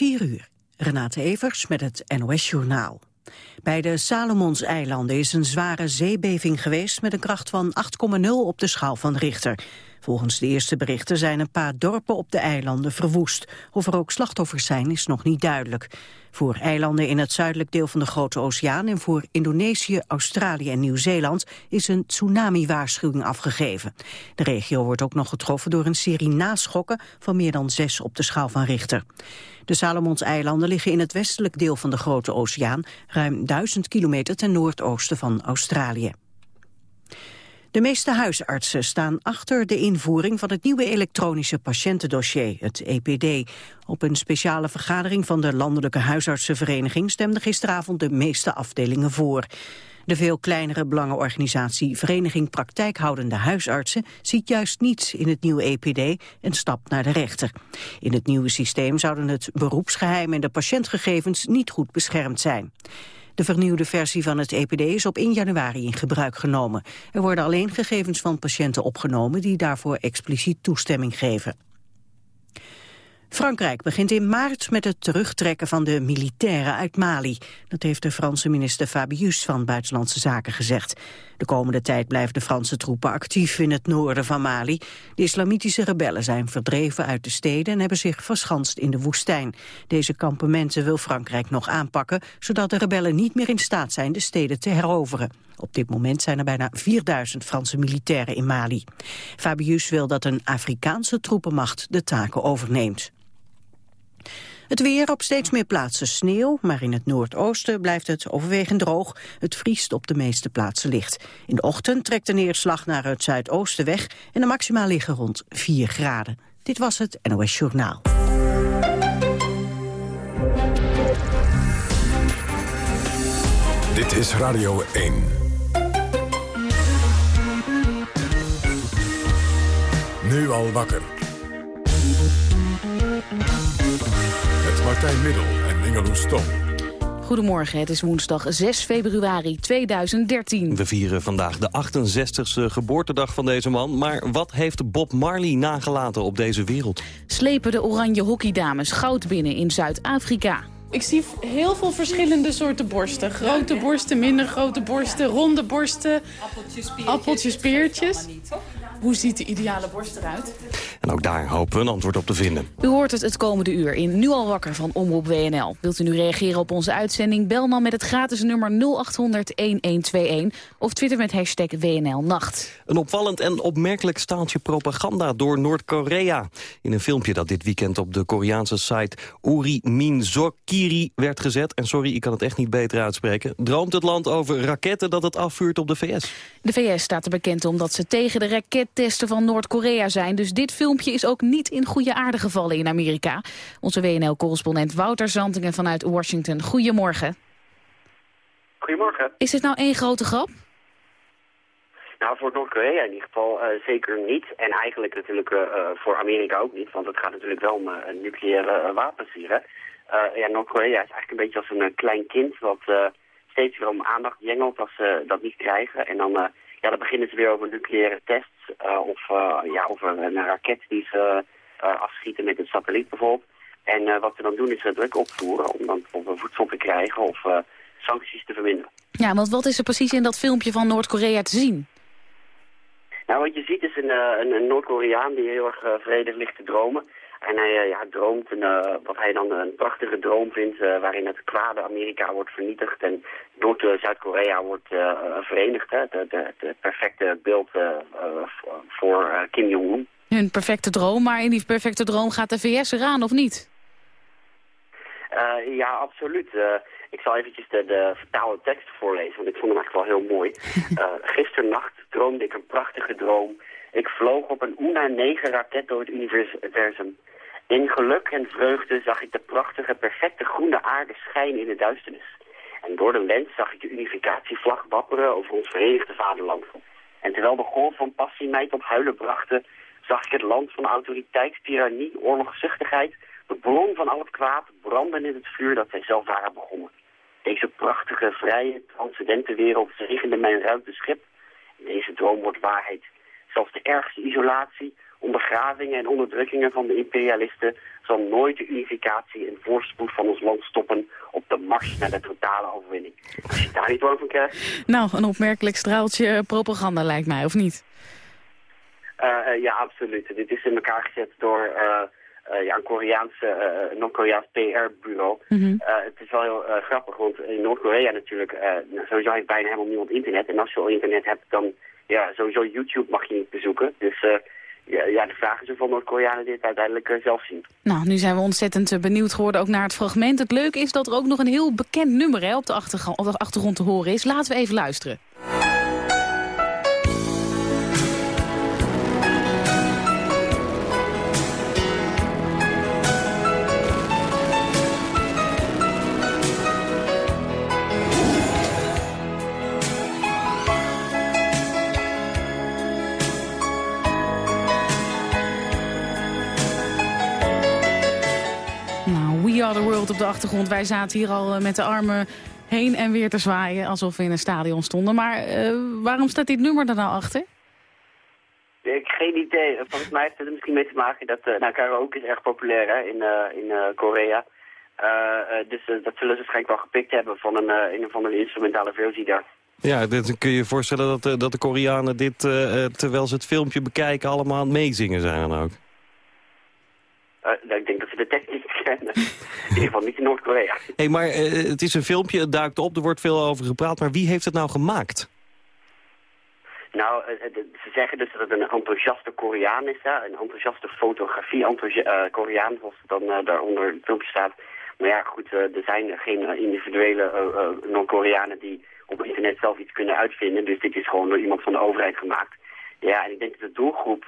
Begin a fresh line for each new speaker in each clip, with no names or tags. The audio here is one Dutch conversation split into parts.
4 uur. Renate Evers met het NOS Journaal. Bij de Salomonseilanden is een zware zeebeving geweest... met een kracht van 8,0 op de schaal van Richter. Volgens de eerste berichten zijn een paar dorpen op de eilanden verwoest. Of er ook slachtoffers zijn is nog niet duidelijk. Voor eilanden in het zuidelijk deel van de Grote Oceaan... en voor Indonesië, Australië en Nieuw-Zeeland... is een tsunami-waarschuwing afgegeven. De regio wordt ook nog getroffen door een serie naschokken... van meer dan zes op de schaal van Richter. De Salomonseilanden liggen in het westelijk deel van de Grote Oceaan... ruim duizend kilometer ten noordoosten van Australië. De meeste huisartsen staan achter de invoering van het nieuwe elektronische patiëntendossier, het EPD. Op een speciale vergadering van de Landelijke Huisartsenvereniging stemden gisteravond de meeste afdelingen voor. De veel kleinere belangenorganisatie Vereniging Praktijkhoudende Huisartsen ziet juist niets in het nieuwe EPD en stapt naar de rechter. In het nieuwe systeem zouden het beroepsgeheim en de patiëntgegevens niet goed beschermd zijn. De vernieuwde versie van het EPD is op 1 januari in gebruik genomen. Er worden alleen gegevens van patiënten opgenomen die daarvoor expliciet toestemming geven. Frankrijk begint in maart met het terugtrekken van de militairen uit Mali. Dat heeft de Franse minister Fabius van Buitenlandse Zaken gezegd. De komende tijd blijven de Franse troepen actief in het noorden van Mali. De islamitische rebellen zijn verdreven uit de steden en hebben zich verschanst in de woestijn. Deze kampementen wil Frankrijk nog aanpakken, zodat de rebellen niet meer in staat zijn de steden te heroveren. Op dit moment zijn er bijna 4000 Franse militairen in Mali. Fabius wil dat een Afrikaanse troepenmacht de taken overneemt. Het weer op steeds meer plaatsen sneeuw, maar in het noordoosten blijft het overwegend droog. Het vriest op de meeste plaatsen licht. In de ochtend trekt de neerslag naar het zuidoosten weg en de maxima liggen rond 4 graden. Dit was het NOS Journaal.
Dit is Radio 1. Nu al wakker. Martijn Middel en Ingeloes Stom.
Goedemorgen, het is woensdag 6 februari 2013.
We vieren vandaag de 68ste geboortedag van deze man. Maar wat heeft Bob Marley nagelaten op deze wereld?
Slepen de oranje hockeydames goud binnen in Zuid-Afrika.
Ik zie heel veel verschillende soorten borsten. Grote borsten, minder grote borsten, ronde borsten. Appeltjes, peertjes. Appeltjes, peertjes. Hoe ziet de ideale borst eruit?
En ook daar hopen we een antwoord op te vinden.
U hoort het het komende uur in Nu al wakker van Omroep WNL. Wilt u nu reageren op onze uitzending? Bel dan met het gratis nummer 0800-1121 of twitter met hashtag WNLnacht.
Een opvallend en opmerkelijk staaltje propaganda door Noord-Korea. In een filmpje dat dit weekend op de Koreaanse site Uri Minzokiri werd gezet... en sorry, ik kan het echt niet beter uitspreken... droomt het land over raketten dat het afvuurt op de VS.
De VS staat er bekend omdat ze tegen de raket testen van Noord-Korea zijn. Dus dit filmpje is ook niet in goede aarde gevallen in Amerika. Onze WNL-correspondent Wouter Zantingen vanuit Washington. Goedemorgen.
Goedemorgen.
Is dit nou één grote grap?
Nou, voor Noord-Korea in ieder geval uh, zeker niet. En eigenlijk natuurlijk uh, voor Amerika ook niet. Want het gaat natuurlijk wel om uh, nucleaire wapens hier. Hè. ja, Noord-Korea is eigenlijk een beetje als een klein kind... wat steeds weer om aandacht jengelt als ze dat niet krijgen. En dan ja, dan beginnen ze weer over nucleaire tests uh, of uh, ja, over een raket die ze uh, afschieten met een satelliet bijvoorbeeld. En wat ze dan doen is druk opvoeren om dan een voedsel te krijgen of sancties te verminderen.
Ja, want wat is er precies in dat filmpje van Noord-Korea te zien?
Nou, wat je ziet is een, een, een Noord-Koreaan die heel erg vredig ligt te dromen. En hij uh, ja, droomt een, uh, wat hij dan een prachtige droom vindt... Uh, waarin het kwade Amerika wordt vernietigd en Noord-Zuid-Korea wordt verenigd. Het perfecte beeld voor Kim Jong-un.
Een perfecte droom, maar in die perfecte droom gaat de VS eraan, of niet?
ja, absoluut. ik zal eventjes de, de vertaalde tekst voorlezen, want ik vond hem eigenlijk wel heel mooi. gisternacht droomde ik een prachtige droom... Ik vloog op een UNA-9 raket door het universum. In geluk en vreugde zag ik de prachtige, perfecte groene aarde schijnen in de duisternis. En door de lens zag ik de unificatievlag wapperen over ons verenigde vaderland. En terwijl de golf van passie mij tot huilen brachten, zag ik het land van autoriteit, tirannie, oorlogzuchtigheid, de bron van al het kwaad, branden in het vuur dat zij zelf waren begonnen. Deze prachtige, vrije, transcendente wereld zegende mijn ruimteschip. En deze droom wordt waarheid. Zelfs de ergste isolatie ondergravingen en onderdrukkingen van de imperialisten zal nooit de unificatie en voorspoed van ons land stoppen op de mars naar de totale overwinning. Als je daar niet warm van krijgt...
Nou, een opmerkelijk straaltje propaganda lijkt mij, of niet?
Uh, ja, absoluut. Dit is in elkaar gezet door uh, uh, ja, een Koreaanse, Noord-Koreaans PR-bureau.
Mhm.
het is wel heel grappig, want in Noord-Korea natuurlijk, nou, sowieso heeft bijna helemaal niemand internet. En als je al internet hebt, dan ja, sowieso YouTube mag je niet bezoeken. Dus ja, ja, de vraag is of Noord-Koreanen dit uiteindelijk zelf zien.
Nou, nu zijn we ontzettend benieuwd geworden ook naar het fragment. Het leuke is dat er ook nog een heel bekend nummer op, de op de achtergrond te horen is. Laten we even luisteren. De achtergrond. Wij zaten hier al eh, met de armen heen en weer te zwaaien... alsof we in een stadion stonden. Maar uh, waarom staat dit nummer er nou achter?
Ik heb geen idee. Volgens mij heeft het er misschien mee te maken dat... Uh, nou, karaoke is erg populair hè, in, uh, in uh, Korea. dus dat zullen ze waarschijnlijk wel gepikt hebben van een, andere instrumentale versie daar.
Ja, dan kun je je voorstellen dat, dat de Koreanen dit, terwijl ze het filmpje bekijken, allemaal aan het meezingen zijn dan ook.
ik denk dat ze de tekst niet kennen. in ieder geval niet in Noord-Korea.
hey, maar het is een filmpje, het duikt op, er wordt veel over gepraat. Maar wie heeft het nou gemaakt?
Nou, ze zeggen dus dat het een enthousiaste Koreaan is, hè? een enthousiaste fotografie-Koreaan, zoals het dan daaronder in het filmpje staat. Maar ja, goed, er zijn geen individuele non-Koreanen die op internet zelf iets kunnen uitvinden. Dus dit is gewoon door iemand van de overheid gemaakt. Ja, en ik denk dat de doelgroep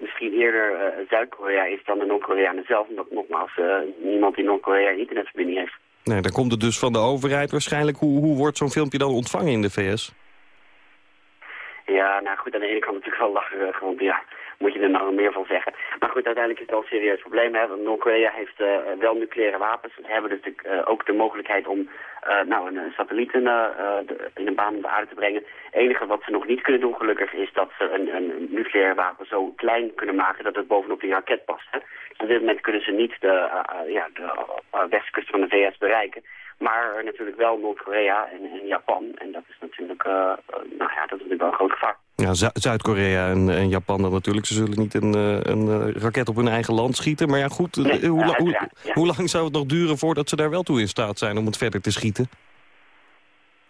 misschien eerder uh, Zuid-Korea is dan de Noord-Koreanen zelf. Omdat nogmaals uh, niemand in Noord-Korea internetverbinding heeft.
Nee, dan komt het dus van de overheid waarschijnlijk. Hoe, hoe wordt zo'n filmpje dan ontvangen in de VS?
Ja, nou goed, aan de ene kant natuurlijk wel lachen, want ja, moet je er nou meer van zeggen. Maar goed, uiteindelijk is het wel een serieus probleem. Noord-Korea heeft uh, wel nucleaire wapens. Ze hebben dus de, uh, ook de mogelijkheid om uh, nou, een satelliet in, in een baan om de aarde te brengen. Het enige wat ze nog niet kunnen doen, gelukkig, is dat ze een, een nucleaire wapen zo klein kunnen maken dat het bovenop die raket past. Hè. Dus op dit moment kunnen ze niet de, ja, de westkust van de VS bereiken. Maar natuurlijk wel Noord-Korea en, en, Japan. En dat is natuurlijk, nou ja, dat is natuurlijk wel een groot gevaar.
Ja, Zuid-Korea en, en, Japan dan natuurlijk. Ze zullen niet een, een, raket op hun eigen land schieten. Maar ja, goed,
nee,
hoe, hoe,
ja, ja.
hoe, lang zou het nog duren voordat ze daar wel toe in staat zijn om het verder te schieten?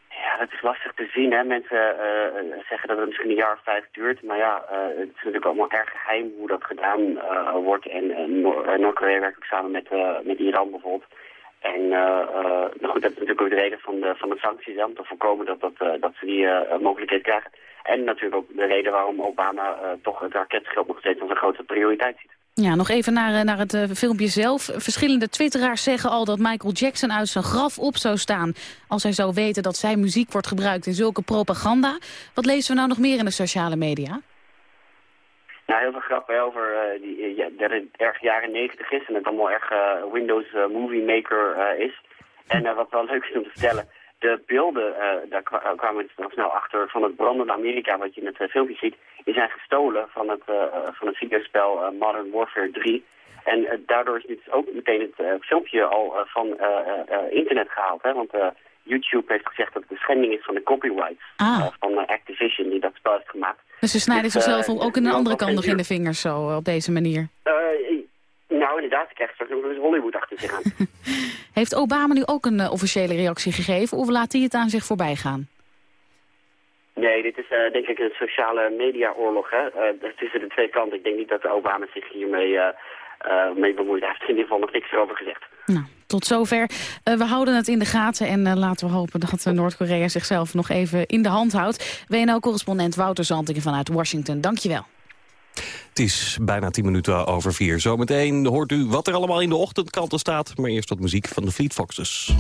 Ja, dat is lastig te zien. Hè. Mensen uh, zeggen dat het misschien een jaar of vijf duurt. Maar ja, uh, het is natuurlijk allemaal erg geheim hoe dat gedaan wordt. En Noord-Korea werkt ook samen met, met Iran bijvoorbeeld. En nou goed, dat is natuurlijk ook de reden van de, van de sancties, om te voorkomen dat, dat, dat ze die mogelijkheid krijgen. En natuurlijk ook de reden waarom Obama toch het raketschild nog steeds als een grote prioriteit ziet.
Ja, nog even naar, naar het filmpje zelf. Verschillende twitteraars zeggen al dat Michael Jackson uit zijn graf op zou staan... als hij zou weten dat zijn muziek wordt gebruikt in zulke propaganda. Wat lezen we nou nog meer in de sociale media?
Nou, heel veel grappen over uh, die, ja, dat het erg jaren negentig is... en het allemaal erg Windows Movie Maker is. En wat wel leuk is om te vertellen de beelden, daar kwamen we nog snel achter, van het brandende Amerika, wat je in het filmpje ziet, die zijn gestolen van het, van het videospel Modern Warfare 3. En daardoor is dit ook meteen het filmpje al van internet gehaald. Hè? Want YouTube heeft gezegd dat het een schending is van de copyrights
ah.
van Activision die dat spel heeft gemaakt.
Dus ze snijden dus, zichzelf ook in de andere kant nog in de vingers zo, op deze manier?
Nou, inderdaad, ik krijg straks nog eens Hollywood achter zich aan.
Heeft Obama nu ook een officiële reactie gegeven of laat hij het aan zich voorbij gaan?
Nee, dit is uh, denk ik een sociale mediaoorlog hè? Uh, tussen de twee kanten. Ik denk niet dat Obama zich hiermee mee bemoeit. Hij heeft in ieder geval nog niks erover gezegd.
Nou, tot zover. we houden het in de gaten en laten we hopen dat Noord-Korea zichzelf nog even in de hand houdt. WNL-correspondent Wouter Zantingen vanuit Washington, dankjewel.
Het is bijna 10 minuten over vier. Zometeen hoort u wat er allemaal in de ochtendkanten staat. Maar eerst wat muziek van de Fleet Foxes.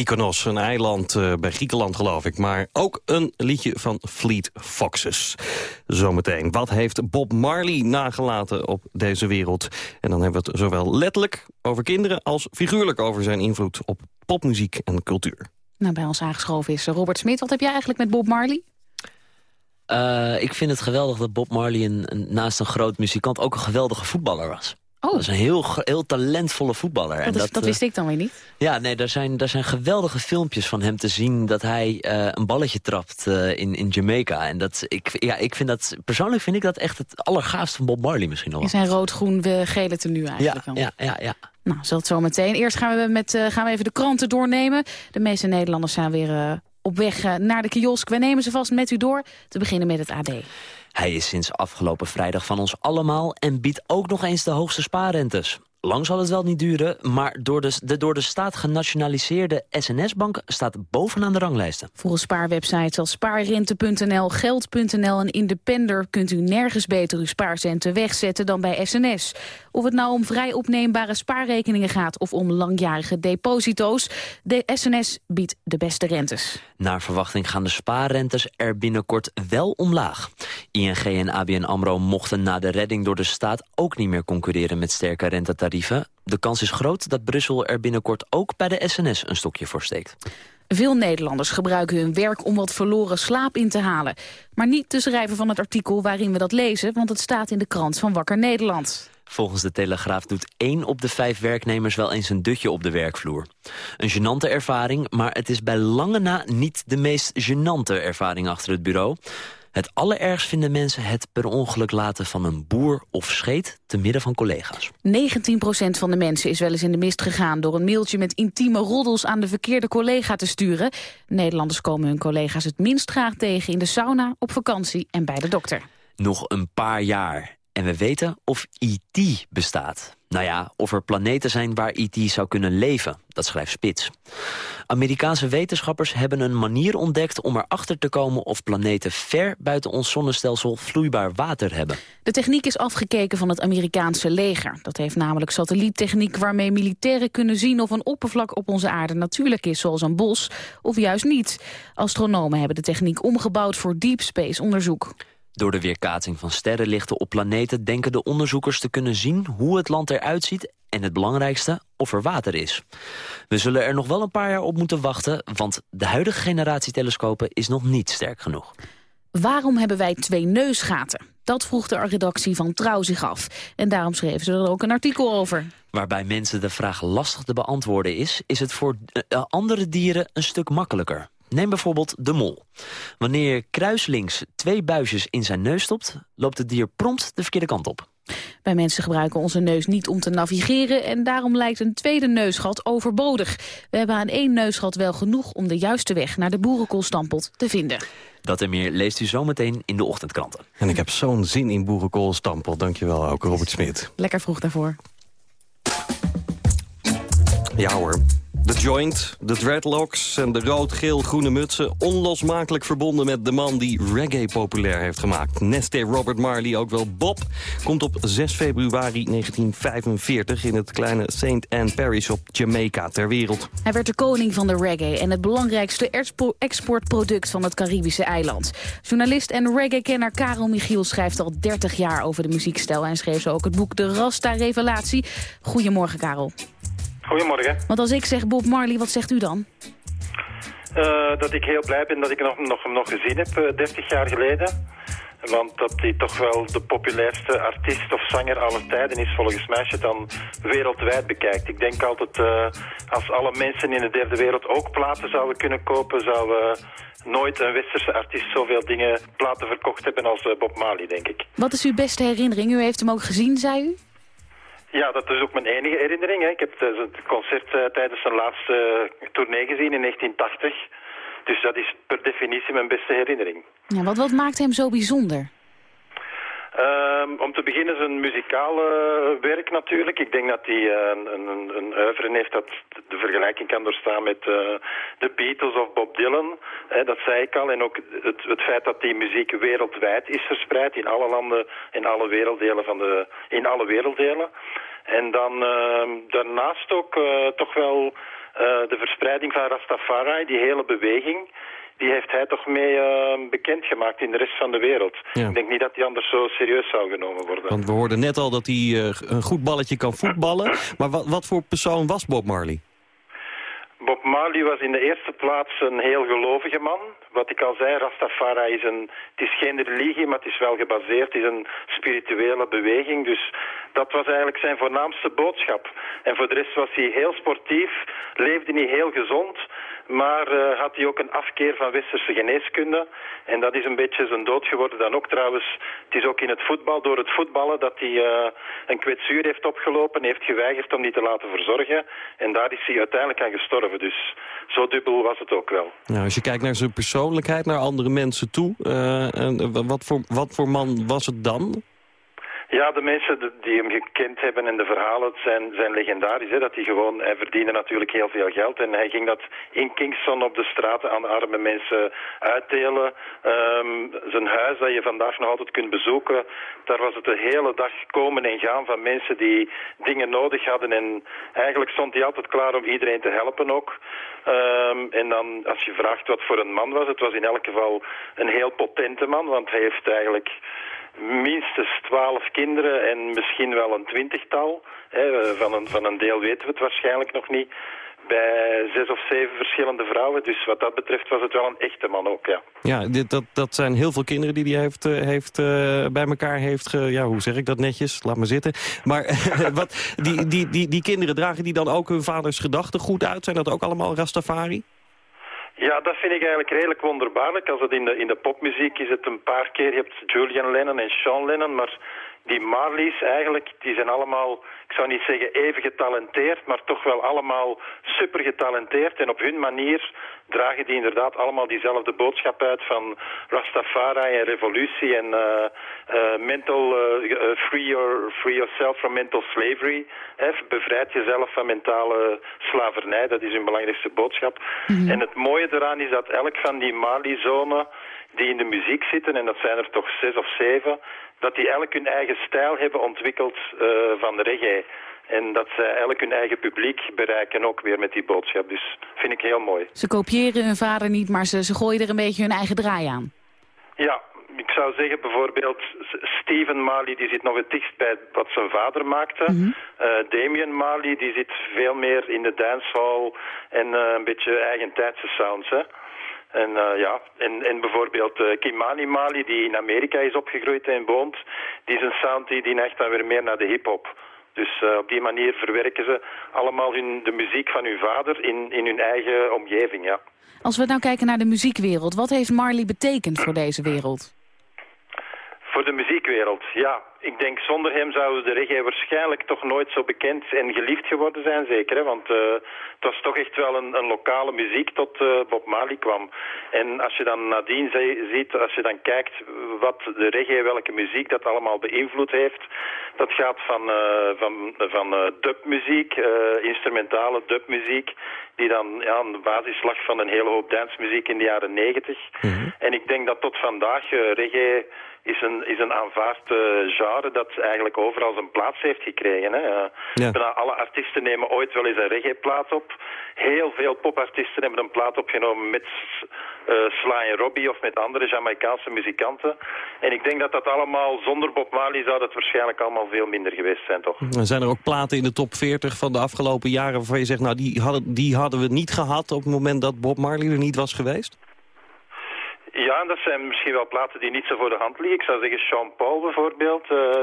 Mykonos, een eiland eh, bij Griekenland geloof ik. Maar ook een liedje van Fleet Foxes. Zometeen. Wat heeft Bob Marley nagelaten op deze wereld? En dan hebben we het zowel letterlijk over kinderen... als figuurlijk over zijn invloed op popmuziek en cultuur.
Nou, bij ons aangeschoven is Robert Smit. Wat heb jij eigenlijk met Bob Marley?
Eh, ik vind het geweldig dat Bob Marley een, een- naast een groot muzikant ook een geweldige voetballer was.
Oh.
Dat is een heel, heel talentvolle voetballer.
Dat,
En
is, dat
eh,
wist ik dan weer niet.
Ja, nee, daar zijn, daar zijn geweldige filmpjes van hem te zien... dat hij eh, een balletje trapt eh, in, in Jamaica. En dat, ik, ja, ik vind dat, persoonlijk vind ik dat echt het allergaafste van Bob Marley misschien nog
In zijn rood-groen-gele tenue
Ja,
eigenlijk al.
ja, ja, ja.
Nou, zal zo meteen. Eerst gaan we, met, gaan we even de kranten doornemen. De meeste Nederlanders zijn weer op weg naar de kiosk. We nemen ze vast met u door. Te beginnen met het AD.
Hij is sinds afgelopen vrijdag van ons allemaal... en biedt ook nog eens de hoogste spaarrentes. Lang zal het wel niet duren, maar door de, de door de staat genationaliseerde SNS-bank... staat bovenaan de ranglijsten.
Volgens spaarwebsites als spaarrente.nl, geld.nl en Independer... kunt u nergens beter uw spaarcenten wegzetten dan bij SNS. Of het nou om vrij opneembare spaarrekeningen gaat... of om langjarige deposito's, de SNS biedt de beste rentes.
Naar verwachting gaan de spaarrentes er binnenkort wel omlaag. ING en ABN AMRO mochten na de redding door de staat... ook niet meer concurreren met sterke rentetarieven. De kans is groot dat Brussel er binnenkort ook bij de SNS een stokje voor steekt.
Veel Nederlanders gebruiken hun werk om wat verloren slaap in te halen. Maar niet te schrijven van het artikel waarin we dat lezen... want het staat in de krant van Wakker Nederland.
Volgens de Telegraaf doet één op de vijf werknemers wel eens een dutje op de werkvloer. Een gênante ervaring, maar het is bij lange na niet de meest gênante ervaring achter het bureau. Het allerergst vinden mensen het per ongeluk laten van een boer of scheet te midden van collega's.
19% van de mensen is wel eens in de mist gegaan... door een mailtje met intieme roddels aan de verkeerde collega te sturen. Nederlanders komen hun collega's het minst graag tegen... in de sauna, op vakantie en bij de dokter.
Nog een paar jaar en we weten of IT bestaat. Nou ja, of er planeten zijn waar IT zou kunnen leven, dat schrijft Spits. Amerikaanse wetenschappers hebben een manier ontdekt om erachter te komen of planeten ver buiten ons zonnestelsel vloeibaar water hebben.
De techniek is afgekeken van het Amerikaanse leger. Dat heeft namelijk satelliettechniek waarmee militairen kunnen zien of een oppervlak op onze aarde natuurlijk is, zoals een bos, of juist niet. Astronomen hebben de techniek omgebouwd voor deep space onderzoek.
Door de weerkaatsing van sterrenlichten op planeten denken de onderzoekers te kunnen zien hoe het land eruit ziet en het belangrijkste, of er water is. We zullen er nog wel een paar jaar op moeten wachten, want de huidige generatie telescopen is nog niet sterk genoeg.
Waarom hebben wij twee neusgaten? Dat vroeg de redactie van Trouw zich af. En daarom schreven ze er ook een artikel over.
Waarbij mensen de vraag lastig te beantwoorden is, is het voor uh, andere dieren een stuk makkelijker. Neem bijvoorbeeld de mol. Wanneer je kruislinks twee buisjes in zijn neus stopt, loopt het dier prompt de verkeerde kant op.
Wij mensen gebruiken onze neus niet om te navigeren... en daarom lijkt een tweede neusgat overbodig. We hebben aan één neusgat wel genoeg om de juiste weg... naar de boerenkoolstampot te vinden.
Dat en meer leest u zometeen in de ochtendkranten.
En ik heb zo'n zin in boerenkoolstampot. Dankjewel ook, Robert Smit.
Lekker vroeg daarvoor.
Ja hoor. De joint, de dreadlocks en de rood-geel-groene mutsen... onlosmakelijk verbonden met de man die reggae populair heeft gemaakt. Neste Robert Marley, ook wel Bob, komt op 6 februari 1945... in het kleine St. Anne Parish op Jamaica ter wereld.
Hij werd de koning van de reggae en het belangrijkste expo- exportproduct van het Caribische eiland. Journalist en reggae-kenner Karel Michiel schrijft al 30 jaar over de muziekstijl... en schreef zo ook het boek De Rasta-revelatie. Goedemorgen, Karel.
Goedemorgen.
Want als ik zeg Bob Marley, wat zegt u dan?
Eh, dat ik heel blij ben dat ik hem nog, nog, nog gezien heb, eh, 30 jaar geleden. Want dat hij toch wel de populairste artiest of zanger aller tijden is, volgens mij, als je het dan wereldwijd bekijkt. Ik denk altijd, eh, als alle mensen in de derde wereld ook platen zouden kunnen kopen, zou eh, nooit een westerse artiest zoveel dingen platen verkocht hebben als eh, Bob Marley, denk ik.
Wat is uw beste herinnering? U heeft hem ook gezien, zei u?
Ja, dat is ook mijn enige herinnering. Hè. Ik heb het het concert eh, tijdens zijn laatste eh, tournee gezien in 1980. Dus dat is per definitie mijn beste herinnering.
Ja, wat, wat maakt hem zo bijzonder?
Ehm, om te beginnen zijn muzikale eh, werk natuurlijk. Ik denk dat hij eh, een, een, een, oeuvre heeft dat de vergelijking kan doorstaan met eh, de Beatles of Bob Dylan. Hè, dat zei ik al. En ook het, het feit dat die muziek wereldwijd is verspreid in alle landen, in alle werelddelen van de, in alle werelddelen. En dan ehm, daarnaast ook eh, toch wel eh, de verspreiding van Rastafari, die hele beweging die heeft hij toch mee uh, bekendgemaakt in de rest van de wereld.
Ja.
Ik denk niet dat hij anders zo serieus zou genomen worden.
Want we hoorden net al dat hij eh, een goed balletje kan voetballen. Maar wat, wat voor persoon was Bob Marley?
Bob Marley was in de eerste plaats een heel gelovige man. Wat ik al zei, Rastafari is een, het is geen religie, maar het is wel gebaseerd, het is een spirituele beweging. Dus dat was eigenlijk zijn voornaamste boodschap. En voor de rest was hij heel sportief, leefde niet heel gezond, maar eh, had hij ook een afkeer van westerse geneeskunde. En dat is een beetje zijn dood geworden dan ook trouwens. Het is ook in het voetbal, door het voetballen, dat hij eh, een kwetsuur heeft opgelopen, heeft geweigerd om die te laten verzorgen. En daar is hij uiteindelijk aan gestorven. Dus zo dubbel was het ook wel.
Nou, als je kijkt naar zijn persoonlijkheid, naar andere mensen toe... eh, wat, voor, wat voor man was het dan?
Ja, de mensen die hem gekend hebben en de verhalen zijn, zijn legendarisch. Hè? Dat hij gewoon, verdiende natuurlijk heel veel geld en hij ging dat in Kingston op de straten aan arme mensen uitdelen. Ehm, zijn huis dat je vandaag nog altijd kunt bezoeken, daar was het de hele dag komen en gaan van mensen die dingen nodig hadden. En eigenlijk stond hij altijd klaar om iedereen te helpen ook. Ehm, en dan, als je vraagt wat voor een man was, het was in elk geval een heel potente man, want hij heeft eigenlijk minstens twaalf kinderen en misschien wel een twintigtal. Hè, van, een, van een deel weten we het waarschijnlijk nog niet. Bij zes of zeven verschillende vrouwen. Dus wat dat betreft was het wel een echte man ook, ja.
Ja, dit, dat, dat zijn heel veel kinderen die hij heeft, eh, heeft, eh, bij elkaar heeft... Ge, ja, hoe zeg ik dat netjes? Laat maar zitten. Maar wat, die, die, die, die kinderen, dragen die dan ook hun vaders gedachten goed uit? Zijn dat ook allemaal Rastafari?
Ja, dat vind ik eigenlijk redelijk wonderbaarlijk. Als het in de, in de popmuziek is het een paar keer, je hebt Julian Lennon en Sean Lennon, maar die Marleys eigenlijk, die zijn allemaal, ik zou niet zeggen even getalenteerd, maar toch wel allemaal super getalenteerd. En op hun manier dragen die inderdaad allemaal diezelfde boodschap uit van Rastafari en revolutie en uh, uh, mental, uh, free, your, free yourself from mental slavery. Hè, bevrijd jezelf van mentale slavernij, dat is hun belangrijkste boodschap.
Mhm.
En het mooie eraan is dat elk van die Marley-zonen die in de muziek zitten, en dat zijn er toch zes of zeven, dat die elk hun eigen stijl hebben ontwikkeld uh, van reggae. En dat zij elk hun eigen publiek bereiken ook weer met die boodschap. Dus vind ik heel mooi.
Ze kopiëren hun vader niet, maar ze, ze gooien er een beetje hun eigen draai aan.
Ja, ik zou zeggen bijvoorbeeld Steven Marley die zit nog het dichtst bij wat zijn vader maakte.
Mhm.
Uh, Damien Marley die zit veel meer in de dancehall en uh, een beetje eigentijdse sounds. Hè. En uh, ja, en, bijvoorbeeld uh, Kimani Mali, die in Amerika is opgegroeid en woont, die is een sound die, die neigt dan weer meer naar de hip-hop. Dus uh, op die manier verwerken ze allemaal hun, de muziek van hun vader in, in hun eigen omgeving, ja.
Als we nou kijken naar de muziekwereld, wat heeft Marley betekend voor deze wereld?
Voor de muziekwereld, ja. ik denk zonder hem zou de reggae waarschijnlijk toch nooit zo bekend en geliefd geworden zijn, zeker. Hè? Want uh, het was toch echt wel een, een lokale muziek tot uh, Bob Marley kwam. En als je dan nadien ziet, als je dan kijkt wat de reggae, welke muziek dat allemaal beïnvloed heeft. Dat gaat van, uh, van, van dubmuziek, instrumentale dubmuziek, die dan ja, aan de basis lag van een hele hoop dansmuziek in de jaren negentig. Mm -hmm. En ik denk dat tot vandaag reggae is een, is een aanvaard uh, genre dat eigenlijk overal zijn plaats heeft gekregen. Hè. Uh, ja. Bijna alle artiesten nemen ooit wel eens een reggae-plaat op. Heel veel popartiesten hebben een plaat opgenomen met uh, Sly en Robbie of met andere Jamaicaanse muzikanten. En ik denk dat dat allemaal, zonder Bob Marley zou dat waarschijnlijk allemaal veel minder geweest zijn, toch?
Zijn er ook platen in de top 40 van de afgelopen jaren waarvan je zegt, nou die hadden, die hadden we niet gehad op het moment dat Bob Marley er niet was geweest?
Ja, dat zijn misschien wel platen die niet zo voor de hand liggen. Ik zou zeggen Sean Paul bijvoorbeeld. Uh,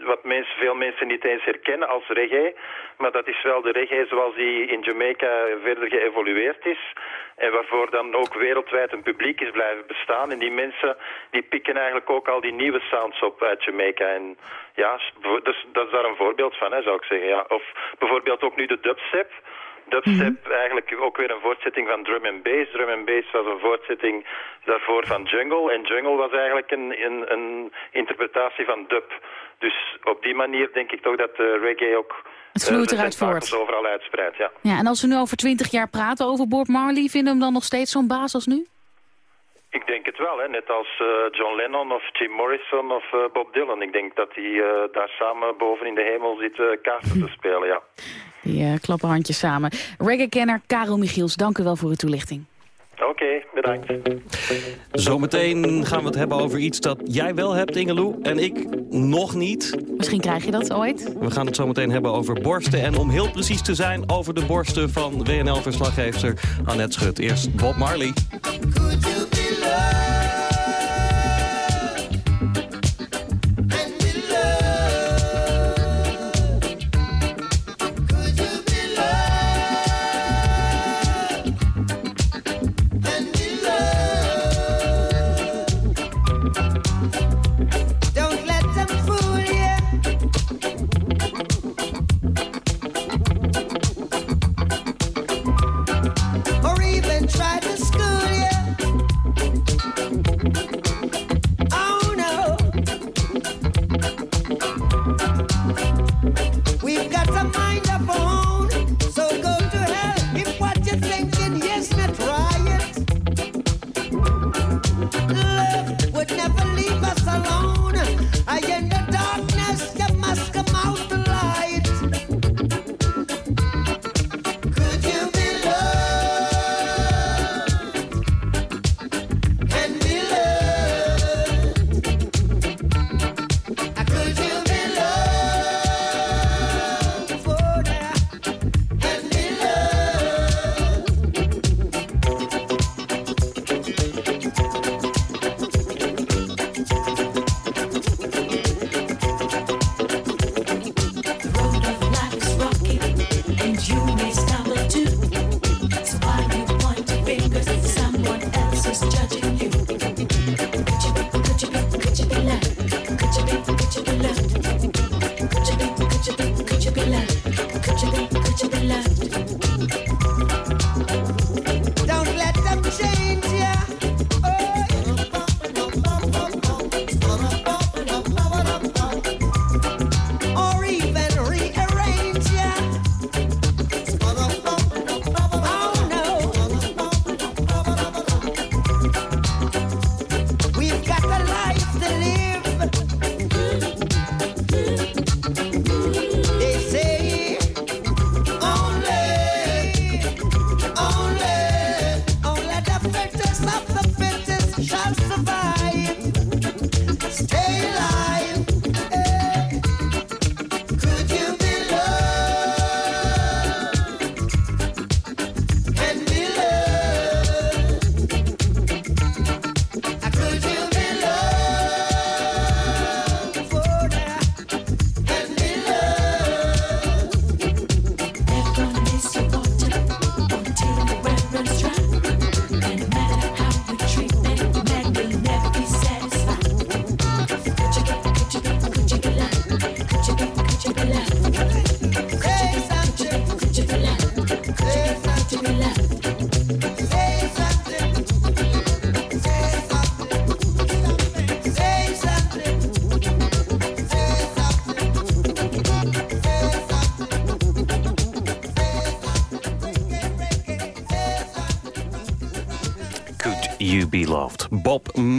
wat veel mensen niet eens herkennen als reggae. Maar dat is wel de reggae zoals die in Jamaica verder geëvolueerd is. En waarvoor dan ook wereldwijd een publiek is blijven bestaan. En die mensen die pikken eigenlijk ook al die nieuwe sounds op uit Jamaica. En ja, dus, dat is daar een voorbeeld van, hè, zou ik zeggen. Ja. Of bijvoorbeeld ook nu de dubstep. Dubstep mm -hmm. eigenlijk ook weer een voortzetting van drum and bass. Drum and bass was een voortzetting daarvoor van jungle. En jungle was eigenlijk een, een, een interpretatie van dub. Dus op die manier denk ik toch dat uh, reggae ook...
Het vloeit uh, eruit voort.
overal uitspreidt, ja.
ja. En als we nu over twintig jaar praten over Bob Marley... vinden we hem dan nog steeds zo'n baas als nu?
Ik denk het wel, hè. net als uh, John Lennon of Jim Morrison of uh, Bob Dylan. Ik denk dat die uh, daar samen boven in de hemel zitten kaarten te spelen, ja.
Die klappen handjes samen. Reggae-kenner Karel Michiels, dank u wel voor uw toelichting.
Oké, okay, bedankt.
Zometeen gaan we het hebben over iets dat jij wel hebt, Ingeloe, en ik nog niet.
Misschien krijg je dat ooit.
We gaan het zometeen hebben over borsten en om heel precies te zijn over de borsten van WNL-verslaggeefster Annette Schut. Eerst Bob Marley. You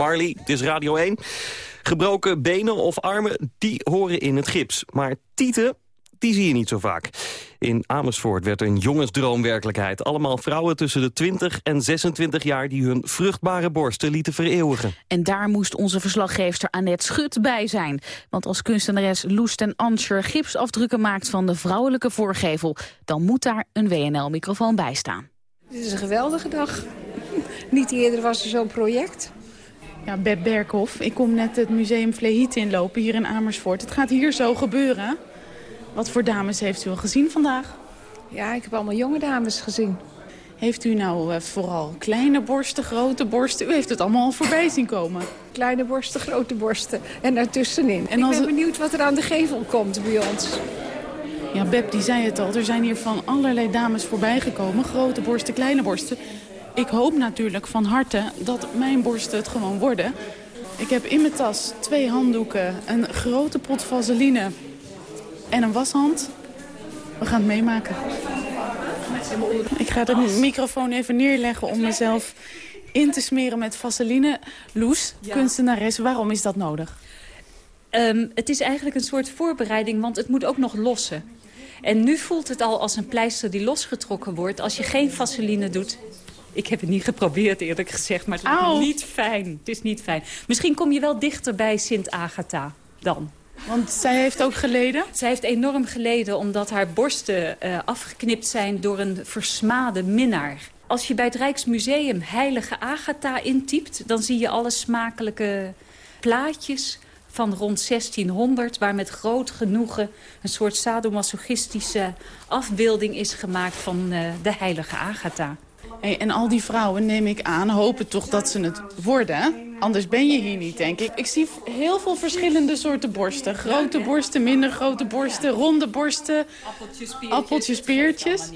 Marley, het is Radio 1. Gebroken benen of armen, die horen in het gips. Maar tieten, die zie je niet zo vaak. In Amersfoort werd een jongensdroom werkelijkheid. Allemaal vrouwen tussen de 20 en 26 jaar... die hun vruchtbare borsten lieten vereeuwigen.
En daar moest onze verslaggeefster Annette Schut bij zijn. Want als kunstenares Loes ten Anscher gipsafdrukken maakt van de vrouwelijke voorgevel... dan moet daar een WNL-microfoon bij staan.
Dit is een geweldige dag. Niet eerder was er zo'n project.
Ja, Beb Berkhoff. Ik kom net het museum Vlehiet inlopen hier in Amersfoort. Het gaat hier zo gebeuren. Wat voor dames heeft u al gezien vandaag?
Ja, ik heb allemaal jonge dames gezien.
Heeft u nou eh, vooral kleine borsten, grote borsten? U heeft het allemaal al voorbij zien komen.
Kleine borsten, grote borsten en daartussenin. En
als
ik ben benieuwd wat er aan de gevel komt bij ons.
Ja, Beb die zei het al. Er zijn hier van allerlei dames voorbij gekomen. Grote borsten, kleine borsten. Ik hoop natuurlijk van harte dat mijn borsten het gewoon worden. Ik heb in mijn tas twee handdoeken, een grote pot vaseline en een washand. We gaan het meemaken. Ik ga de microfoon even neerleggen om mezelf in te smeren met vaseline. Loes, kunstenares, waarom is dat nodig?
Ehm, het is eigenlijk een soort voorbereiding, want het moet ook nog lossen. En nu voelt het al als een pleister die losgetrokken wordt. Als je geen vaseline doet... Ik heb het niet geprobeerd eerlijk gezegd, maar het is niet fijn. Het is niet fijn. Misschien kom je wel dichter bij Sint Agatha dan.
Want zij heeft ook geleden?
Zij heeft enorm geleden omdat haar borsten eh, afgeknipt zijn door een versmade minnaar. Als je bij het Rijksmuseum Heilige Agatha intypt... dan zie je alle smakelijke plaatjes van rond 1600... waar met groot genoegen een soort sadomasochistische afbeelding is gemaakt... van eh, de Heilige Agatha.
Hey, en al die vrouwen, neem ik aan, hopen toch dat ze het worden. Anders ben je hier niet, denk ik. Ik zie heel veel verschillende soorten borsten. Grote borsten, minder grote borsten, ronde borsten, appeltjes, peertjes.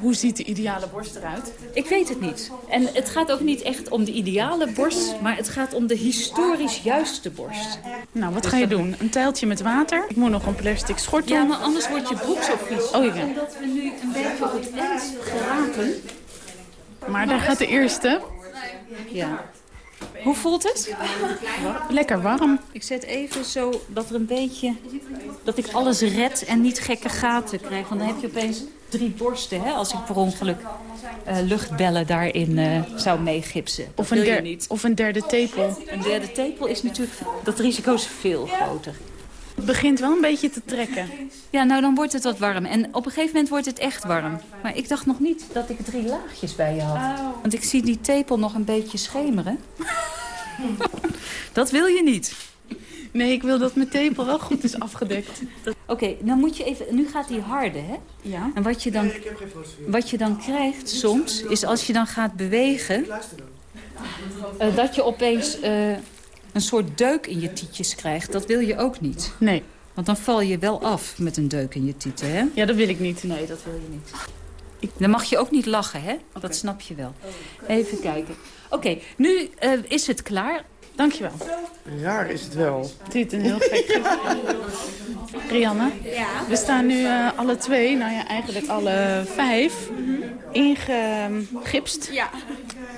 Hoe ziet de ideale borst eruit?
Ik weet het niet. En het gaat ook niet echt om de ideale borst... maar het gaat om de historisch juiste borst.
Nou, wat ga je doen? Een tijltje met water? Ik moet nog een plastic schort
Ja,
om.
maar anders wordt je broek zo vies.
Oh ja.
Omdat we nu een beetje op het eind geraken.
Maar daar gaat de eerste.
Ja. Hoe voelt het?
Lekker warm.
Ik zet even zo dat er een beetje... dat ik alles red en niet gekke gaten krijg. Want dan heb je opeens drie borsten, hè, als ik per ongeluk eh, luchtbellen daarin eh, zou meegipsen.
Of een, of een derde tepel.
Een derde tepel is natuurlijk... dat risico is veel groter.
Het begint wel een beetje te trekken.
Ja, nou dan wordt het wat warm. En op een gegeven moment wordt het echt warm. Maar ik dacht nog niet dat ik drie laagjes bij je had. Want ik zie die tepel nog een beetje schemeren. dat wil je niet.
Nee, ik wil dat mijn tepel wel goed is afgedekt.
Oké, dan moet je even... Nu gaat die harde, hè?
Ja.
En wat je dan, wat je dan krijgt soms, is als je dan gaat bewegen... eh, dat je opeens eh, een soort deuk in je tietjes krijgt. Dat wil je ook niet.
Nee.
Want dan val je wel af met een deuk in je tieten, hè?
Ja, dat wil ik niet.
Nee, dat wil je niet. Dan mag je ook niet lachen, hè? Dat snap je wel. Even kijken. Oké, nu eh, is het klaar.
Dankjewel.
Raar is het wel.
Dit een heel gek Rianne, we staan nu eh, alle twee, nou ja, eigenlijk alle vijf, ingegipst.
Ja.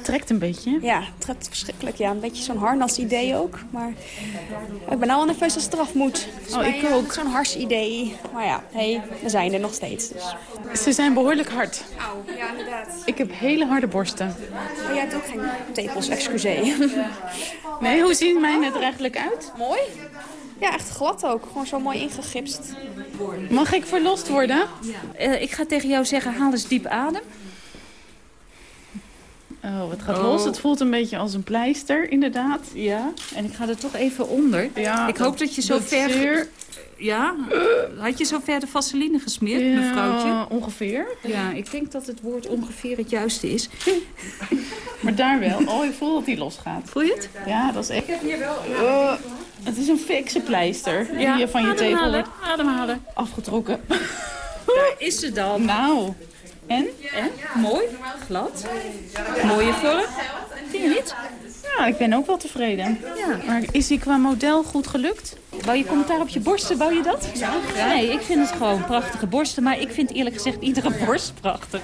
Trekt een beetje.
Ja, het gaat verschrikkelijk. Ja, een beetje zo'n harnas-idee ook. Maar ik ben nou al nerveus als het eraf moet.
Oh, ik ook.
Zo'n hars-idee. Maar ja, hey, we zijn er nog steeds. Dus.
Ze zijn behoorlijk hard.
Auw, ja, inderdaad.
Ik heb hele harde borsten.
Maar jij hebt ook geen tepels, excuseer.
Nee, hoe zien mijne er eigenlijk uit?
Mooi. Ja, echt glad ook. Gewoon zo mooi ingegipst.
Mag ik verlost worden?
Eh, ik ga tegen jou zeggen, haal eens diep adem.
Oh, het gaat
Oh.
los. Het voelt een beetje als een pleister, inderdaad.
Ja, en ik ga er toch even onder.
Ja,
ik hoop dat je zo ver...
zeer-
Ja? Had je zo ver de vaseline gesmeerd,
Ja,
mevrouwtje?
ongeveer.
Ja, ik denk dat het woord ongeveer het juiste is.
Maar daar wel. Oh, ik voel dat die losgaat.
Voel je het?
Ja, dat is echt... Eh, het is een fikse pleister die je van je tepel
ademhalen,
wordt
ademhalen.
afgetrokken.
Daar is ze dan.
Nou, en?
En? Mooi, glad. Mooie vorm. Vind je niet?
Ja, ik ben ook wel tevreden.
Ja.
Maar is die qua model goed gelukt?
Wou je commentaar op je borsten, wou je dat? Ja. Nee, ik vind het gewoon prachtige borsten. Maar ik vind eerlijk gezegd iedere borst prachtig.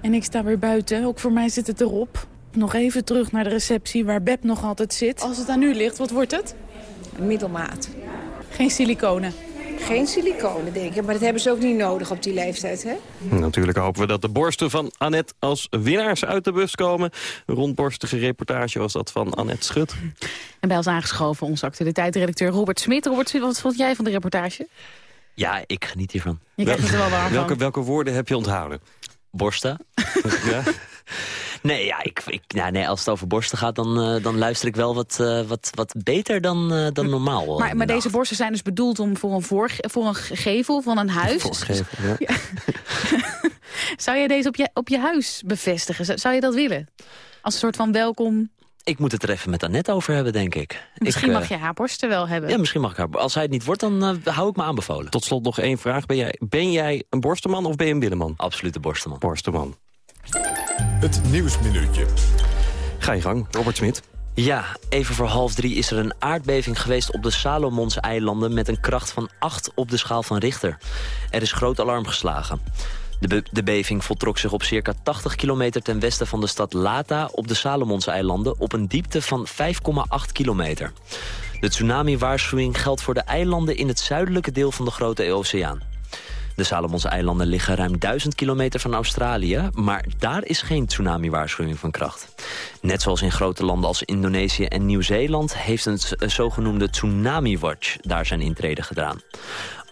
En ik sta weer buiten, ook voor mij zit het erop. Nog even terug naar de receptie waar Beb nog altijd zit. Als het aan u ligt, wat wordt het?
Middelmaat.
Geen siliconen.
Geen siliconen, denk ik. Maar dat hebben ze ook niet nodig op die leeftijd, hè?
Natuurlijk hopen we dat de borsten van Annette als winnaars uit de bus komen. Een rondborstige reportage was dat van Annette Schut.
En bij ons aangeschoven onze actualiteitsredacteur Robert Smit. Robert Smit, wat vond jij van de reportage?
Ja, ik geniet hiervan.
Je krijgt het er wel warm van.
Welke, welke woorden heb je onthouden?
Borsten?
ja?
Nee, ja, ik, ik, ja, nee, als het over borsten gaat, dan, eh, dan luister ik wel wat, eh, wat, wat beter dan, eh, dan normaal.
Maar, maar deze borsten zijn dus bedoeld om voor een, voor, voor een gevel van een huis.
Voorgeven, ja.
Zou jij deze op je, op je huis bevestigen? Zou, zou je dat willen? Als een soort van welkom...
Ik moet het er even met Annette over hebben, denk ik.
Misschien
ik,
mag je haar borsten wel hebben.
Ja, misschien mag ik haar. Als hij het niet wordt, dan hou ik me aanbevolen.
Tot slot nog één vraag. Ben jij, ben jij een borstenman of ben je een billenman?
Absolute borstenman.
Borstenman.
Het Nieuwsminuutje.
Ga je gang, Robert Smit.
Ja, even voor half drie is er een aardbeving geweest op de Salomonse eilanden... met een kracht van 8 op de schaal van Richter. Er is groot alarm geslagen. De, be- de beving voltrok zich op circa 80 kilometer ten westen van de stad Lata... op de Salomonse eilanden op een diepte van 5,8 kilometer. De tsunami-waarschuwing geldt voor de eilanden in het zuidelijke deel van de Grote Oceaan. De Salomonse eilanden liggen ruim 1000 kilometer van Australië... maar daar is geen tsunami-waarschuwing van kracht. Net zoals in grote landen als Indonesië en Nieuw-Zeeland... heeft een zogenoemde Tsunami Watch daar zijn intrede gedaan.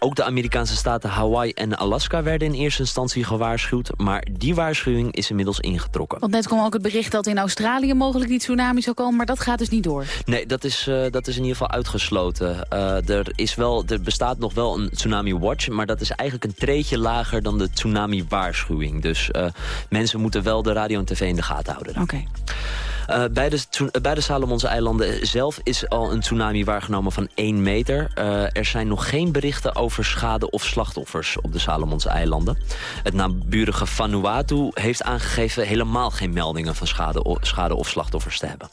Ook de Amerikaanse staten Hawaii en Alaska werden in eerste instantie gewaarschuwd... maar die waarschuwing is inmiddels ingetrokken.
Want net kwam ook het bericht dat in Australië mogelijk die tsunami zou komen... maar dat gaat dus niet door.
Nee, dat is, eh, dat is in ieder geval uitgesloten. Eh, er, is wel, er bestaat nog wel een Tsunami Watch... maar dat is eigenlijk een treetje lager dan de Tsunami Waarschuwing. Dus eh, mensen moeten wel de radio en tv in de gaten houden.
Oké.
Eh, bij, de, eh, bij Salomonse eilanden zelf is al een tsunami waargenomen van 1 meter. Eh, er zijn nog geen berichten over schade of slachtoffers op de Salomonse eilanden. Het naburige Vanuatu heeft aangegeven helemaal geen meldingen van schade, o- schade of slachtoffers te hebben.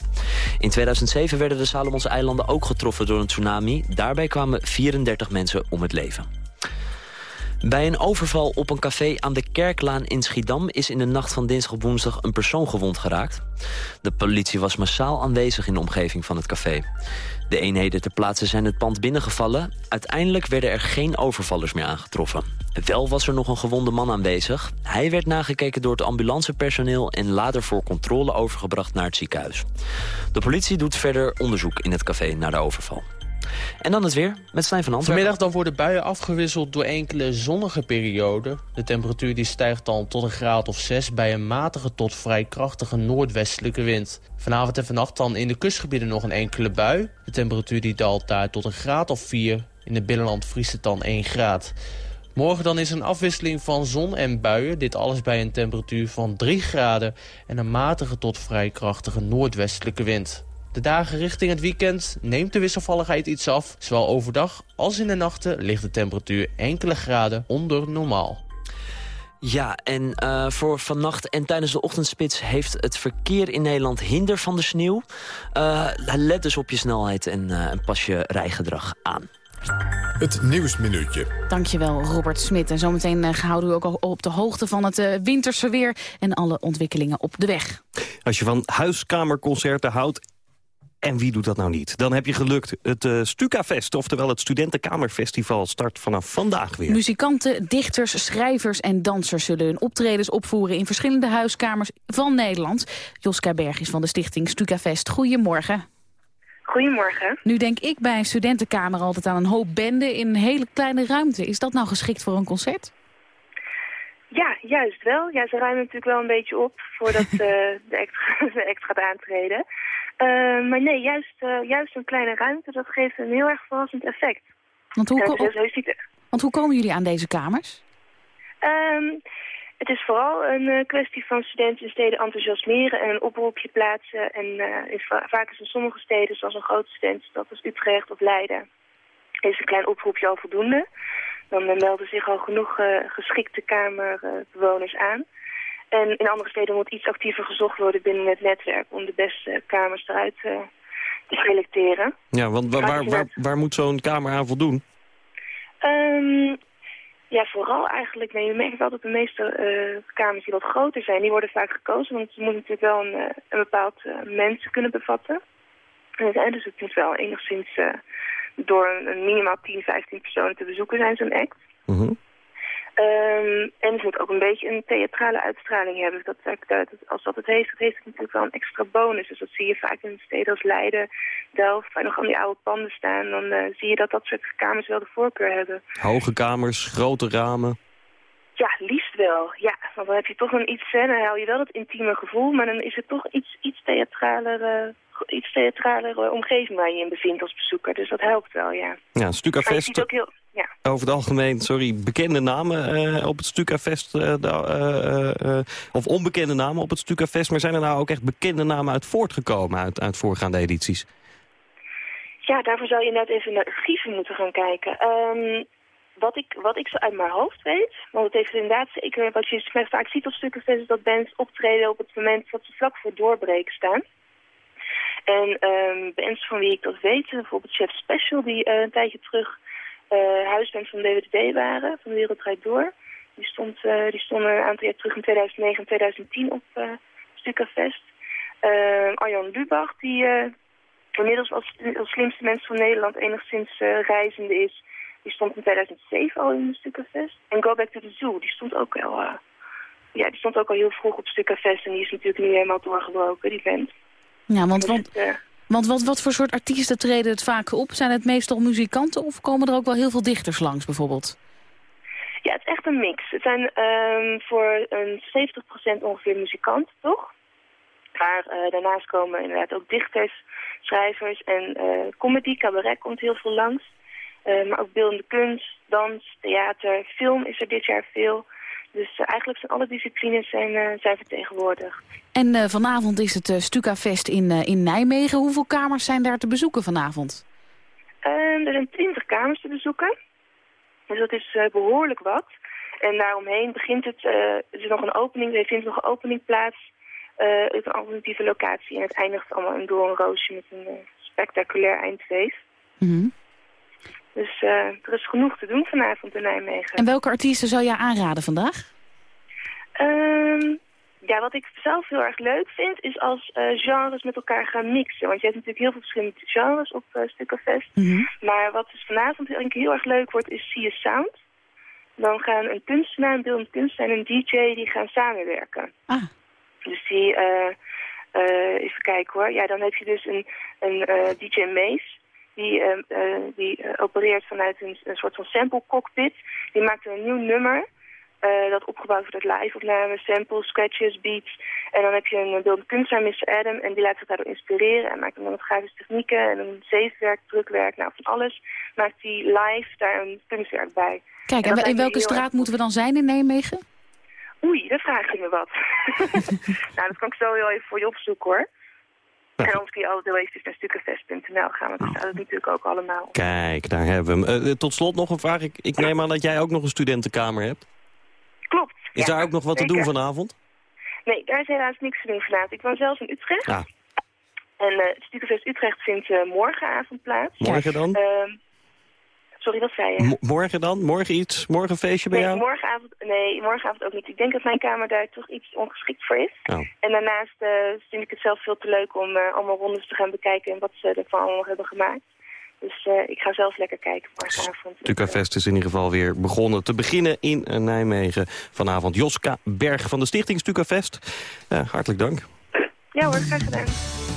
In 2007 werden de Salomonse eilanden ook getroffen door een tsunami. Daarbij kwamen 34 mensen om het leven. Bij een overval op een café aan de Kerklaan in Schiedam... is in de nacht van dinsdag op woensdag een persoon gewond geraakt. De politie was massaal aanwezig in de omgeving van het café. De eenheden ter plaatse zijn het pand binnengevallen. Uiteindelijk werden er geen overvallers meer aangetroffen. Wel was er nog een gewonde man aanwezig. Hij werd nagekeken door het ambulancepersoneel... en later voor controle overgebracht naar het ziekenhuis. De politie doet verder onderzoek in het café naar de overval. En dan het weer met Stijn van Antwerpen.
Vanmiddag dan worden buien afgewisseld door enkele zonnige perioden. De temperatuur die stijgt dan tot een graad of 6 bij een matige tot vrij krachtige noordwestelijke wind. Vanavond en vannacht dan in de kustgebieden nog een enkele bui. De temperatuur die daalt daar tot een graad of 4. In het binnenland vriest het dan 1 graad. Morgen dan is een afwisseling van zon en buien. Dit alles bij een temperatuur van 3 graden en een matige tot vrij krachtige noordwestelijke wind. De dagen richting het weekend neemt de wisselvalligheid iets af. Zowel overdag als in de nachten ligt de temperatuur enkele graden onder normaal.
Ja, en eh, voor vannacht en tijdens de ochtendspits heeft het verkeer in Nederland hinder van de sneeuw. Eh, let dus op je snelheid en, eh, en pas je rijgedrag aan.
Het Nieuwsminuutje.
Dankjewel, Robert Smit. En zometeen eh, houden we ook al op de hoogte van het eh, winterse weer... en alle ontwikkelingen op de weg.
Als je van huiskamerconcerten houdt... En wie doet dat nou niet? Dan heb je gelukt. Het eh Stukafest, oftewel het Studentenkamerfestival, start vanaf vandaag weer.
Muzikanten, dichters, schrijvers en dansers zullen hun optredens opvoeren... in verschillende huiskamers van Nederland. Joska Berg is van de stichting Stukafest. Goedemorgen.
Goedemorgen.
Nu denk ik bij een studentenkamer altijd aan een hoop benden in een hele kleine ruimte. Is dat nou geschikt voor een concert?
Ja, juist wel. Ja, ze ruimen natuurlijk wel een beetje op voordat eh, de, act, de act gaat aantreden. Eh, maar nee, juist, eh, juist een kleine ruimte, dat geeft een heel erg verrassend effect.
Want hoe,
is
want hoe komen jullie aan deze kamers?
Ehm, het is vooral een eh, kwestie van studenten in steden enthousiasmeren en een oproepje plaatsen. En is va- vaak is in sommige steden, zoals een grote studentenstad als Utrecht of Leiden, is een klein oproepje al voldoende. Dan melden zich al genoeg geschikte kamerbewoners aan. En in andere steden moet iets actiever gezocht worden binnen het netwerk om de beste kamers eruit eh, te selecteren.
Ja, want wa- waar, waar, waar moet zo'n kamer aan voldoen?
Ehm, Ja, vooral eigenlijk, nee, je merkt wel dat de meeste eh, kamers die wat groter zijn, die worden vaak gekozen. Want ze moeten natuurlijk wel een, eh, een bepaald mensen kunnen bevatten. En, dus het moet wel enigszins door een, een minimaal 10, 15 personen te bezoeken zijn, zo'n act.
Mhm.
Ehm, en het moet ook een beetje een theatrale uitstraling hebben. Dat, dat, dat- als dat het heeft, dat heeft het natuurlijk wel een extra bonus. Dus dat zie je vaak in steden als Leiden, Delft, waar nog aan die oude panden staan. Dan eh, zie je dat dat soort kamers wel de voorkeur hebben.
Hoge kamers, grote ramen.
Ja, liefst wel. Ja, want dan heb je toch een iets, hè, dan haal je wel dat intieme gevoel, maar dan is het toch iets, iets theatraler, eh, iets theatraler eh, omgeving waar je in bevindt als bezoeker. Dus dat helpt wel, ja.
Ja, Stukafest,
ziet ook heel, ja.
over het algemeen, sorry, bekende namen eh, op het Stukafest. da- eh, eh, of onbekende namen op het Stukafest. Maar zijn er nou ook echt bekende namen uit voortgekomen uit, uit voorgaande edities?
Ja, daarvoor zou je net even naar archieven moeten gaan kijken. Ehm, wat, ik, wat ik zo uit mijn hoofd weet, want het heeft inderdaad zeker, wat je vaak ziet op stukkenfest, is dat bands optreden op het moment dat ze vlak voor doorbreken staan. En ehm bands van wie ik dat weet, bijvoorbeeld Chef Special, die eh, een tijdje terug eh huisband van DWDD waren, van de Wereld Door. Die, stond, eh, die stonden een aantal jaar terug in 2009 en 2010 op uh, Stukkenfest. Ehm Arjan Lubach, die inmiddels als, slimste mens van Nederland enigszins reizende is. Die stond in 2007 al in Stukkenfest. En Go Back to the Zoo, die stond ook al, ja, die stond ook al heel vroeg op Stukkenfest. En die is natuurlijk nu helemaal doorgebroken, die band.
Ja, want, want,
eh,
want wat, wat voor soort artiesten treden het vaak op? Zijn het meestal muzikanten of komen er ook wel heel veel dichters langs bijvoorbeeld?
Ja, het is echt een mix. Het zijn ehm, voor een 70% ongeveer muzikanten, toch? Maar eh, daarnaast komen inderdaad ook dichters, schrijvers en eh comedy, cabaret komt heel veel langs. Maar ook beeldende kunst, dans, theater, film is er dit jaar veel. Dus eh, eigenlijk zijn alle disciplines zijn, eh, zijn vertegenwoordigd.
En eh, vanavond is het uh, Stukafest in, in Nijmegen. Hoeveel kamers zijn daar te bezoeken vanavond?
Ehm, er zijn 20 kamers te bezoeken. Dus dat is eh, behoorlijk wat. En daaromheen begint het, er is nog een opening, er vindt nog een opening plaats uit een alternatieve locatie. En het eindigt allemaal in door een roosje met een spectaculair eindfeest.
Mhm.
Dus eh, er is genoeg te doen vanavond in Nijmegen.
En welke artiesten zou jij aanraden vandaag?
Ehm, ja, wat ik zelf heel erg leuk vind, is als eh, genres met elkaar gaan mixen. Want je hebt natuurlijk heel veel verschillende genres op uh, Stukkenfest. Maar wat dus vanavond denk ik heel erg leuk wordt, is See a Sound. Dan gaan een kunstenaar, een beeldend kunstenaar en een DJ, die gaan samenwerken.
Ah.
Dus die, eh eh even kijken hoor. Ja, dan heb je dus een, een eh, DJ Mees. Die, eh, eh, die eh, opereert vanuit een, een soort van sample cockpit. Die maakt een nieuw nummer. eh, dat opgebouwd wordt uit live-opnames, samples, scratches, beats. En dan heb je een beeldend kunstenaar, Mr. Adam. En die laat zich daardoor inspireren. En maakt hem dan met grafische technieken en een zeefwerk, drukwerk. Nou, van alles maakt hij live daar een kunstwerk bij.
Kijk, en,
dat
in welke straat
erg
moeten we dan zijn in Nijmegen?
Oei, daar vraag je me wat. nou, dat kan ik zo heel even voor je opzoeken hoor. En je altijd heel even naar stukkenfest.nl gaan, want daar staat het natuurlijk ook allemaal.
Kijk, daar hebben we hem. Eh, tot slot nog een vraag. Ik, ik neem aan dat jij ook nog een studentenkamer hebt.
Klopt.
Is
ja,
daar ook nog wat te doen vanavond?
Nee, daar is helaas niks te doen vanavond. Ik woon zelf in Utrecht.
Ja.
En eh het Stukkenfest Utrecht vindt eh, morgenavond plaats.
Morgen dan?
Ehm, sorry, wat zei je?
M- morgen dan? Morgen iets? Morgen een feestje bij
Nee,
jou?
morgenavond, nee, morgenavond ook niet. Ik denk dat mijn kamer daar toch iets ongeschikt voor is.
Oh.
En daarnaast eh, vind ik het zelf veel te leuk om eh, allemaal rondes te gaan bekijken en wat ze ervan allemaal hebben gemaakt. Dus eh, ik ga zelf lekker kijken morgenavond.
Stukafest is in ieder geval weer begonnen. Te beginnen in Nijmegen vanavond. Joska Berg van de stichting Stukafest. Hartelijk dank.
Ja hoor, graag gedaan.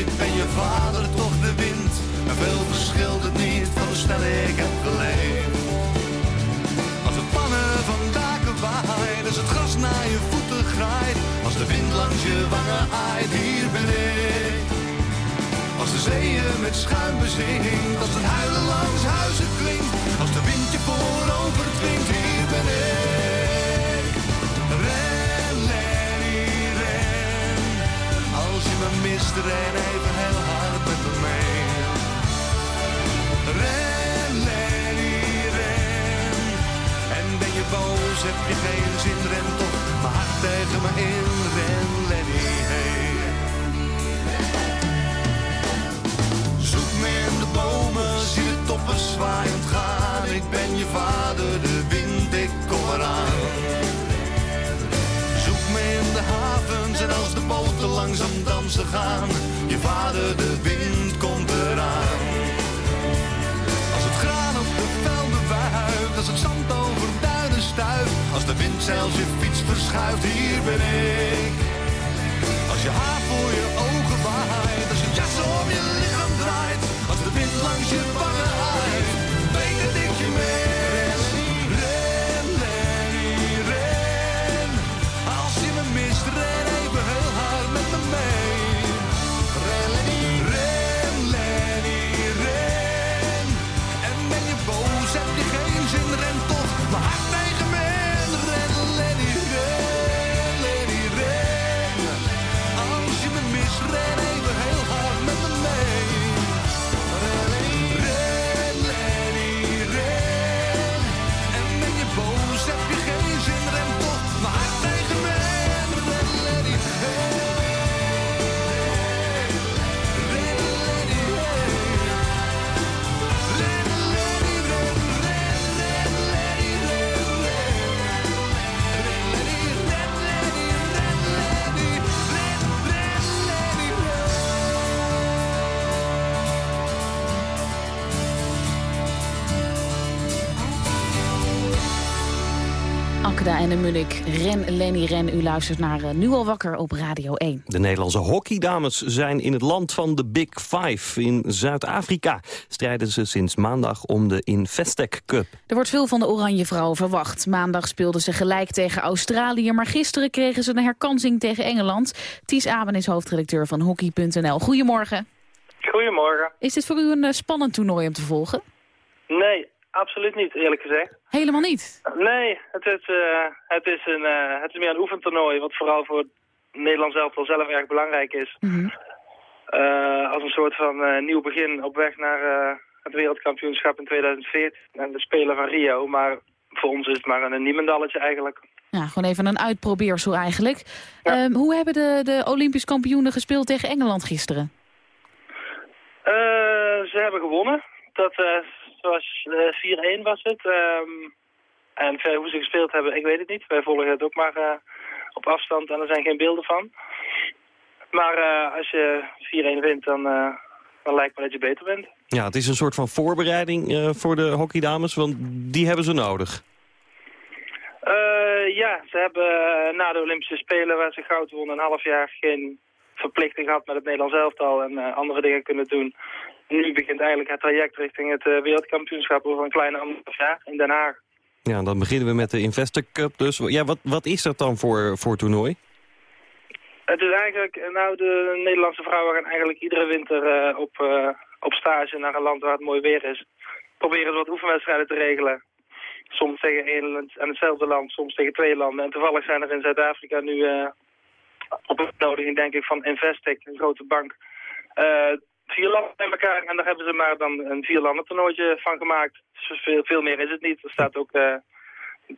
Ik ben je vader, toch de wind. En veel verschilt het niet van hoe snel ik heb geleefd. Als het pannen van daken waait, als het gras naar je voeten graait. Als de wind langs je wangen aait, hier ben ik. Als de zeeën met schuim bezinkt, als het huilen langs huizen klinkt. Als de wind je voorover dwingt, Me mist, ren even heel hard met me mee. Ren, Lenny, ren. En ben je boos, heb je geen zin, ren toch mijn hart tegen me in. Ren, Lenny, hey. Zoek me in de bomen, zie de toppen zwaaiend gaan. Ik ben je vader, de wind, ik kom eraan. En als de boten langzaam dansen gaan. Je vader, de wind, komt eraan. Als het graan op de velden wuift, als het zand over duinen stuift. Als de wind zelfs je fiets verschuift, hier ben ik. Als je haar voor je ogen waait, als je jas om je lichaam draait, als de wind langs je En
de Munnik, Ren, Lenny, Ren. U luistert naar eh, Nu al wakker op Radio 1.
De Nederlandse hockeydames zijn in het land van de Big Five. In Zuid-Afrika strijden ze sinds maandag om de Investec Cup.
Er wordt veel van de Oranje Vrouwen verwacht. Maandag speelden ze gelijk tegen Australië... maar gisteren kregen ze een herkansing tegen Engeland. Ties Aben is hoofdredacteur van Hockey.nl. Goedemorgen.
Goedemorgen.
Is dit voor u een eh, spannend toernooi om te volgen?
Nee, absoluut niet, eerlijk gezegd.
Helemaal niet?
Nee, het is, eh, het is, een, eh, het is meer een oefentoernooi, wat vooral voor Nederland zelf wel zelf erg belangrijk is. Eh, als een soort van nieuw begin op weg naar het wereldkampioenschap in 2014 en de Spelen van Rio. Maar voor ons is het maar een niemendalletje eigenlijk.
Ja, gewoon even een uitprobeersel eigenlijk. Ehm, hoe hebben de, de Olympisch kampioenen gespeeld tegen Engeland gisteren?
Ze hebben gewonnen. Dat was eh, 4-1 was het. Ehm, en verder hoe ze gespeeld hebben, ik weet het niet. Wij volgen het ook maar eh, op afstand en er zijn geen beelden van. Maar eh, als je 4-1 wint, dan, eh, dan lijkt me dat je beter bent.
Ja, het is een soort van voorbereiding eh, voor de hockeydames, want die hebben ze nodig.
Eh, ja, ze hebben eh, na de Olympische Spelen, waar ze goud wonnen, een half jaar geen verplichting gehad met het Nederlands elftal en eh, andere dingen kunnen doen. Nu begint eigenlijk het traject richting het eh, wereldkampioenschap over een kleine anderhalf jaar in Den Haag.
Ja, dan beginnen we met de Investor Cup. Dus ja, wat, wat is dat dan voor, voor toernooi?
Het is eigenlijk, eh, nou de Nederlandse vrouwen gaan eigenlijk iedere winter eh, op, op stage naar een land waar het mooi weer is. Proberen ze wat oefenwedstrijden te regelen. Soms tegen één en hetzelfde land, soms tegen twee landen. En toevallig zijn er in Zuid-Afrika nu eh, op een nodiging denk ik van Investec, een grote bank, vier landen bij elkaar. En daar hebben ze maar dan een vier landen toernooitje van gemaakt. Dus veel, veel meer is het niet. Er staat ook eh,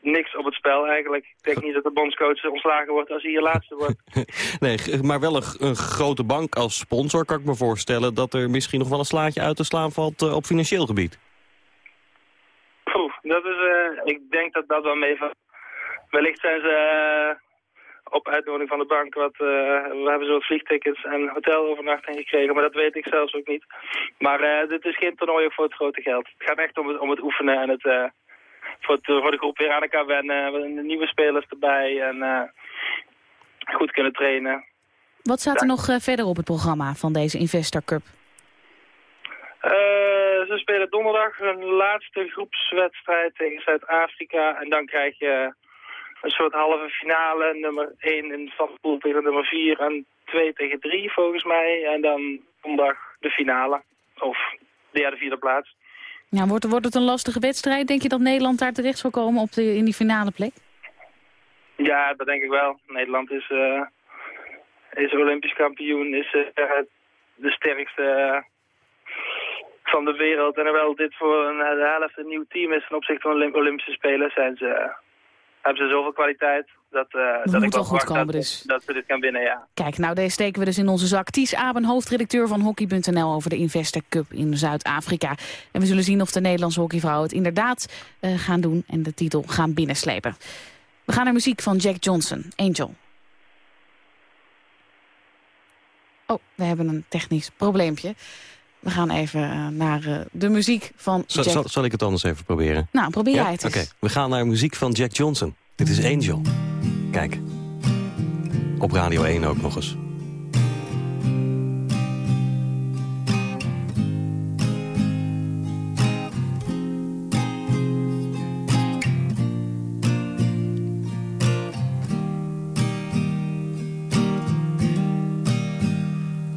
niks op het spel eigenlijk. Ik denk niet dat de bondscoach ontslagen wordt als hij hier laatste wordt.
Nee, maar wel een, grote bank als sponsor kan ik me voorstellen... dat er misschien nog wel een slaatje uit te slaan valt eh, op financieel gebied.
Poeh, dat is, eh, ik denk dat dat wel meevalt. Wellicht zijn ze op uitnodiging van de bank wat, eh, we hebben zo vliegtickets en hotelovernachting gekregen, maar dat weet ik zelfs ook niet. Maar eh, dit is geen toernooi voor het grote geld. Het gaat echt om het, om het oefenen en het, eh, voor, het, voor de groep weer aan elkaar wennen, de nieuwe spelers erbij en goed kunnen trainen.
Wat staat er nog verder op het programma van deze Investor Cup?
Ze spelen donderdag hun laatste groepswedstrijd tegen Zuid-Afrika. En dan krijg je een soort halve finale. Nummer 1 in pool tegen nummer 4 en 2 tegen 3 volgens mij. En dan donderdag de finale. Of de derde, vierde plaats.
Ja, wordt, wordt het een lastige wedstrijd? Denk je dat Nederland daar terecht zal komen op de, in die finale plek?
Ja, dat denk ik wel. Nederland is, eh, is olympisch kampioen. Is eh, de sterkste eh, van de wereld. En hoewel dit voor een, de helft een nieuw team is ten opzichte van Olymp- Olympische Spelen, zijn ze, hebben ze zoveel kwaliteit dat, eh, dat ik
moet wel goed komen
dat,
dus.
dat ze dit gaan winnen, ja.
Kijk, nou deze steken we dus in onze zak. Ties Aben, hoofdredacteur van Hockey.nl over de Investor Cup in Zuid-Afrika. En we zullen zien of de Nederlandse hockeyvrouwen het inderdaad eh, gaan doen en de titel gaan binnenslepen. We gaan naar muziek van Jack Johnson, Angel. Oh, we hebben een technisch probleempje. We gaan even eh, naar eh, de muziek van
Zal,
Jack.
zal, zal ik het anders even proberen?
Nou, probeer
Ja?
jij het eens.
Oké, we gaan naar muziek van Jack Johnson. Dit is Angel. Kijk. Op Radio 1 ook nog eens.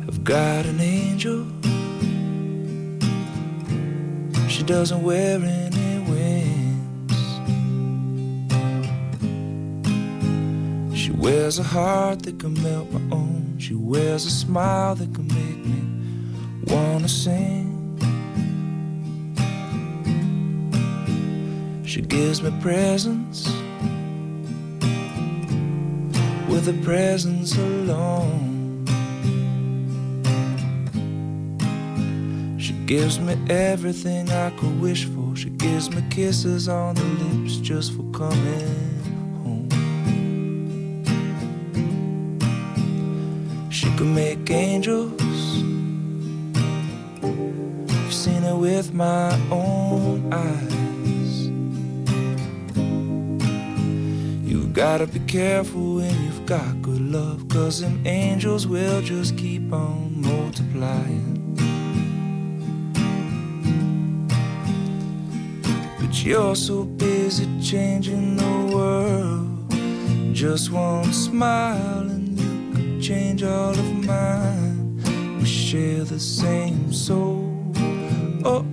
I've got an angel. Doesn't wear any wings. She wears a heart that can melt my own. She wears a smile that can make me wanna sing. She gives me presents with a presence alone. Gives me everything I could wish for. She gives me kisses on the lips just for coming home. She can make angels. I've seen it with my own eyes. You've gotta be careful when you've got good love, cause them angels will just keep on multiplying. You're so busy changing the world. Just one smile and you could change all of mine. We share the same soul. Oh,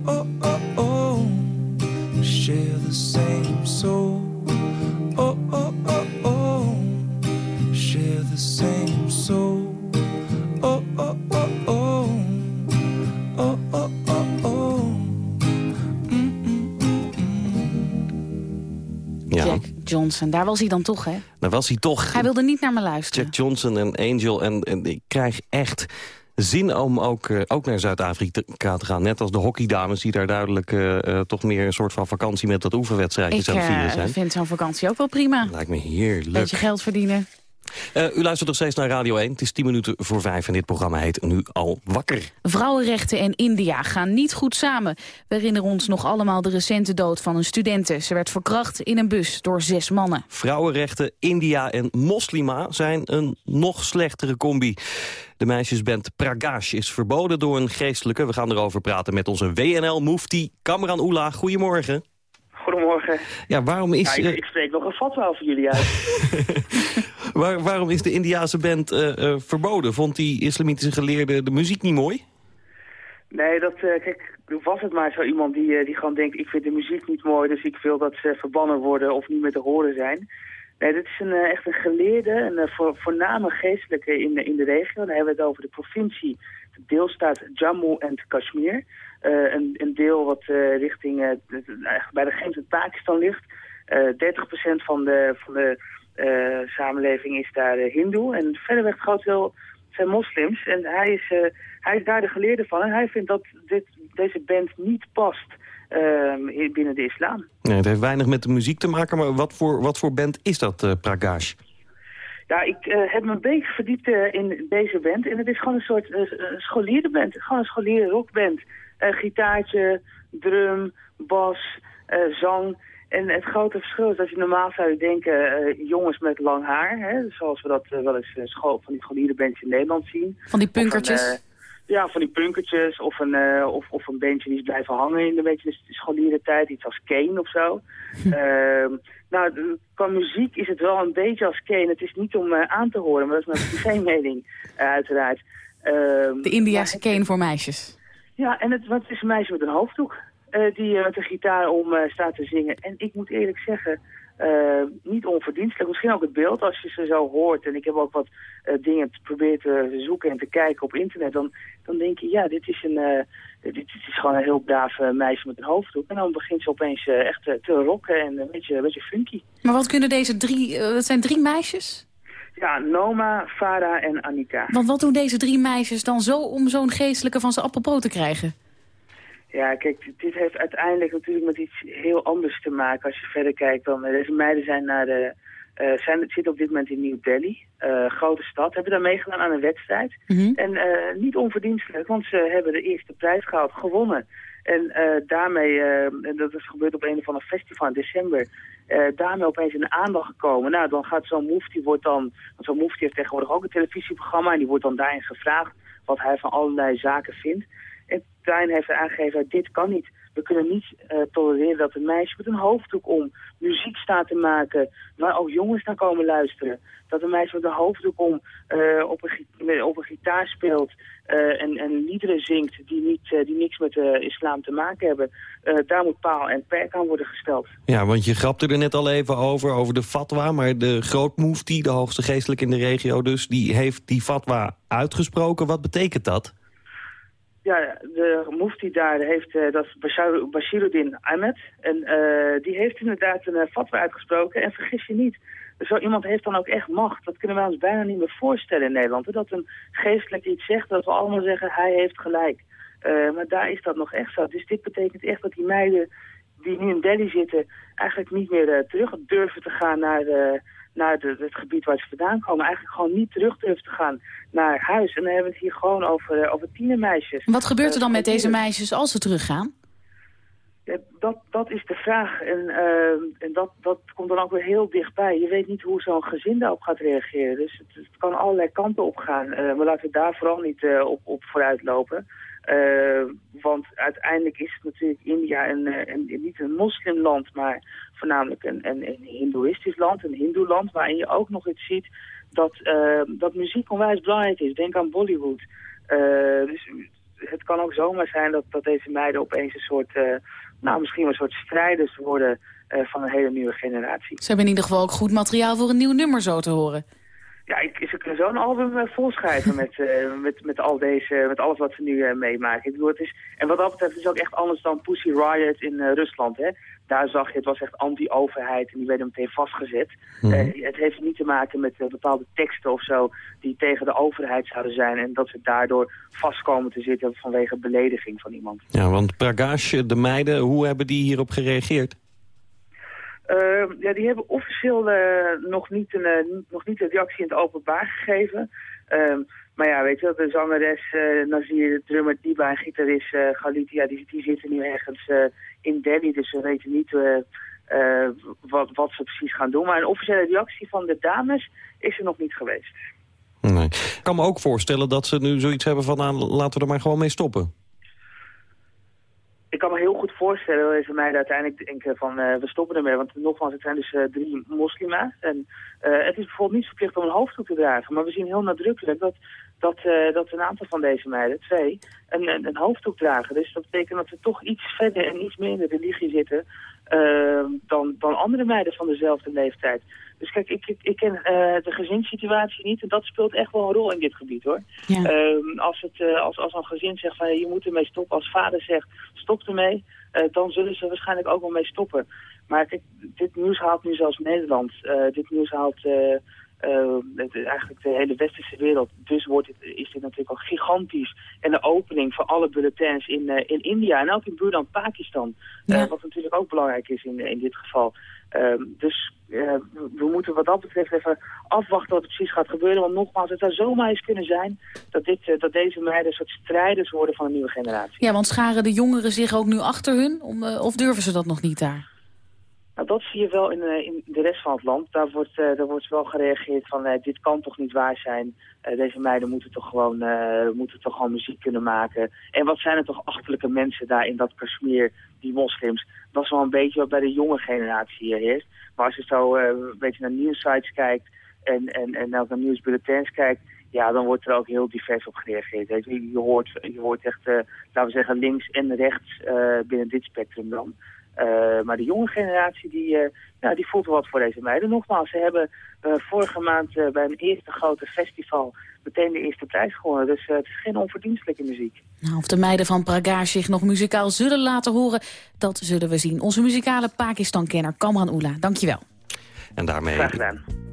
Johnson, daar was hij dan toch, hè?
daar was hij toch.
Hij wilde niet naar me luisteren.
Jack Johnson en Angel. En, en ik krijg echt zin om ook, eh, ook naar Zuid-Afrika te gaan. Net als de hockeydames die daar duidelijk eh, eh, toch meer een soort van vakantie met dat oefenwedstrijdjes
Ik
aan het vieren zijn.
vind zo'n vakantie ook wel prima.
Lijkt me heerlijk.
Beetje geld verdienen.
Eh, u luistert nog steeds naar Radio 1. Het is 10 minuten voor 5 en dit programma heet Nu al wakker.
Vrouwenrechten en India gaan niet goed samen. We herinneren ons nog allemaal de recente dood van een studente. Ze werd verkracht in een bus door zes mannen.
Vrouwenrechten, India en moslima zijn een nog slechtere combi. De meisjesband Pragash is verboden door een geestelijke. We gaan erover praten met onze WNL-moefti Kamran Oela. Goedemorgen.
Goedemorgen.
Ja, waarom is,
Ja, ik,
eh,
ik spreek nog een fatwa over jullie uit.
waar- waarom is de Indiase band eh, eh, verboden? Vond die islamitische geleerde de muziek niet mooi?
nee, dat, eh, kijk, was het maar zo iemand die, die gewoon denkt... ik vind de muziek niet mooi, dus ik wil dat ze verbannen worden of niet meer te horen zijn. Nee, dit is een, echt een geleerde, een voor, voorname geestelijke in, de- in de regio. Dan hebben we het over de provincie, de deelstaat Jammu en Kashmir. Eh, een, een deel wat eh, richting eh, bij de grens met Pakistan ligt. Eh 30% van de, van de samenleving is daar hindoe. En verder weg groot deel zijn moslims. En hij is, hij is daar de geleerde van. En hij vindt dat dit, deze band niet past in- binnen de islam.
Nee, het heeft weinig met de muziek te maken, maar wat voor, wat voor band is dat, eh Pragash?
Ja, ik heb me een beetje verdiept in deze band. En het is gewoon een soort uh, scholierenband. Gewoon een scholieren rockband. Eh, gitaartje, drum, bas, eh, zang. En het grote verschil is dat je normaal zou je denken... eh, jongens met lang haar, hè, zoals we dat wel eens school, van die scholierenbands in Nederland zien.
Van die
een,
punkertjes?
ja, van die punkertjes of een, of, of een bandje die is blijven hangen in een beetje de scholierentijd. Iets als Kane of zo. Ehm, nou, qua muziek is het wel een beetje als Kane. Het is niet om aan te horen, maar dat is mijn privé mening uiteraard. Ehm,
De Indiase Kane voor meisjes.
Ja, en het, het is een meisje met een hoofddoek eh, die eh, met een gitaar om eh, staat te zingen. En ik moet eerlijk zeggen, niet onverdienstelijk. Misschien ook het beeld als je ze zo hoort. En ik heb ook wat dingen geprobeerd te zoeken en te kijken op internet. Dan, dan denk je, ja, dit is, een, dit, dit is gewoon een heel braaf meisje met een hoofddoek. En dan begint ze opeens echt te rocken en een beetje, een beetje funky.
Maar wat kunnen deze drie... dat zijn drie meisjes?
Ja, Noma, Farah en Annika.
Want wat doen deze drie meisjes dan zo om zo'n geestelijke van zijn appelbrood te krijgen?
Ja, kijk, dit heeft uiteindelijk natuurlijk met iets heel anders te maken als je verder kijkt. Dan, eh, deze meiden zijn naar de, eh, zijn, zitten op dit moment in New Delhi, eh, grote stad. Hebben daar meegedaan aan een wedstrijd. En eh, niet onverdienstelijk, want ze hebben de eerste prijs gehaald, gewonnen. En eh, daarmee, eh, en dat is gebeurd op een of ander festival in december, eh, daarmee opeens in de aandacht gekomen. Nou, dan gaat zo'n mufti, wordt dan, want zo'n mufti heeft tegenwoordig ook een televisieprogramma en die wordt dan daarin gevraagd wat hij van allerlei zaken vindt. En Tuin heeft aangegeven, dit kan niet. We kunnen niet eh, tolereren dat een meisje met een hoofddoek om muziek staat te maken, waar ook jongens naar komen luisteren. Dat een meisje met een hoofddoek om eh, op, een, op een gitaar speelt eh, en, en liederen zingt die, niet, die niks met de islam te maken hebben. Daar moet paal en perk aan worden gesteld.
Ja, want je grapte er net al even over, over de fatwa. Maar de grootmoefti, de hoogste geestelijk in de regio dus... die heeft die fatwa uitgesproken. Wat betekent dat?
Ja, de mufti daar heeft, eh, dat is Bashir- Bashiruddin Ahmed. En eh, die heeft inderdaad een uh, fatwa uitgesproken. En vergis je niet, zo iemand heeft dan ook echt macht. Dat kunnen wij ons bijna niet meer voorstellen in Nederland. Dat een geestelijk iets zegt, dat we allemaal zeggen, hij heeft gelijk. Eh, maar daar is dat nog echt zo. Dus dit betekent echt dat die meiden die nu in Delhi zitten... eigenlijk niet meer eh, terug durven te gaan naar... naar de, het gebied waar ze vandaan komen. Eigenlijk gewoon niet terug durven te gaan naar huis. En dan hebben we het hier gewoon over, eh, over tienermeisjes.
Wat gebeurt er dan
Eh,
met deze meisjes als ze teruggaan?
Dat, dat is de vraag. En, eh, en dat, dat komt dan ook weer heel dichtbij. Je weet niet hoe zo'n gezin daarop gaat reageren. Dus het, het kan allerlei kanten op gaan. Maar laten we daar vooral niet op, op vooruit lopen. Eh, want uiteindelijk is het natuurlijk India een, eh, een, niet een moslimland, maar voornamelijk een, een, een hindoeïstisch land, een hindoeland, waarin je ook nog iets ziet dat, eh, dat muziek onwijs belangrijk is. Denk aan Bollywood. Dus het kan ook zomaar zijn dat, dat deze meiden opeens een soort, nou misschien wel een soort strijders worden van een hele nieuwe generatie.
Ze hebben in ieder geval ook goed materiaal voor een nieuw nummer zo te horen.
Ja, ik, ze kunnen zo'n album eh, volschrijven met, eh, met, met, al deze, met alles wat ze nu eh, meemaken. Ik bedoel, het is, en wat dat betreft is het ook echt anders dan Pussy Riot in Rusland. Hè? Daar zag je, het was echt anti-overheid en die werden meteen vastgezet. Eh, het heeft niet te maken met bepaalde teksten of zo die tegen de overheid zouden zijn. En dat ze daardoor vast komen te zitten vanwege belediging van iemand.
Ja, want Pragash, de meiden, hoe hebben die hierop gereageerd?
Uh, ja, die hebben officieel uh, nog, niet een, uh, nog niet een reactie in het openbaar gegeven. Uh, maar ja, weet je wel, de zangeres uh, Nazir, de drummer Diba en gitarist Galit, ja, die, zitten nu ergens in Delhi. Dus we weten niet wat, wat ze precies gaan doen. Maar een officiële reactie van de dames is er nog niet geweest.
Nee. Ik kan me ook voorstellen dat ze nu zoiets hebben van... Nou, laten we er maar gewoon mee stoppen.
Ik kan me heel goed voorstellen dat deze meiden uiteindelijk denken van uh, we stoppen ermee. Want nogmaals, het zijn dus uh, drie moslima's. En uh, het is bijvoorbeeld niet verplicht om een hoofddoek te dragen. Maar we zien heel nadrukkelijk dat, dat, eh, dat een aantal van deze meiden, twee, een, een, een hoofddoek dragen. Dus dat betekent dat ze toch iets verder en iets meer in de religie zitten eh, dan, dan andere meiden van dezelfde leeftijd. Dus kijk, ik, ik, ik ken eh, de gezinssituatie niet en dat speelt echt wel een rol in dit gebied hoor.
Ja.
Ehm, als, het, als, als een gezin zegt van je moet ermee stoppen, als vader zegt stop ermee, dan zullen ze waarschijnlijk ook wel mee stoppen. Maar kijk, dit nieuws haalt nu zelfs Nederland. Dit nieuws haalt het- eigenlijk de hele westerse wereld. Dus wordt het, is dit natuurlijk al gigantisch. En de opening van alle bulletins in, eh, in India en ook in buurland Pakistan. eh, wat natuurlijk ook belangrijk is in, in dit geval. Ehm, dus eh, we- moeten wat dat betreft even afwachten wat er precies gaat gebeuren. Want nogmaals, het zou zomaar eens kunnen zijn dat, dit, dat deze meiden een soort strijders worden van een nieuwe generatie.
Ja, want scharen de jongeren zich ook nu achter hun? Om, of durven ze dat nog niet daar?
Nou, dat zie je wel in, eh, in de rest van het land. Daar wordt, eh, daar wordt wel gereageerd van eh, dit kan toch niet waar zijn. Deze meiden moeten toch, gewoon, moeten toch gewoon muziek kunnen maken. En wat zijn er toch achterlijke mensen daar in dat Kashmir, die moslims. Dat is wel een beetje wat bij de jonge generatie hier heerst. Maar als je zo een beetje naar nieuwsites kijkt en, en, en naar nieuwsbulletins kijkt... Ja, dan wordt er ook heel divers op gereageerd. Je. Je, hoort, je hoort echt, laten we zeggen, links en rechts binnen dit spectrum dan. Eh, maar de jonge generatie die, eh, ja, die voelt wel wat voor deze meiden. Nogmaals, ze hebben eh, vorige maand eh, bij een eerste grote festival meteen de eerste prijs gewonnen. Dus eh, het is geen onverdienstelijke muziek.
Nou, of de meiden van Praga zich nog muzikaal zullen laten horen, dat zullen we zien. Onze muzikale Pakistan-kenner Kamran Oela, dankjewel.
En daarmee... Kamran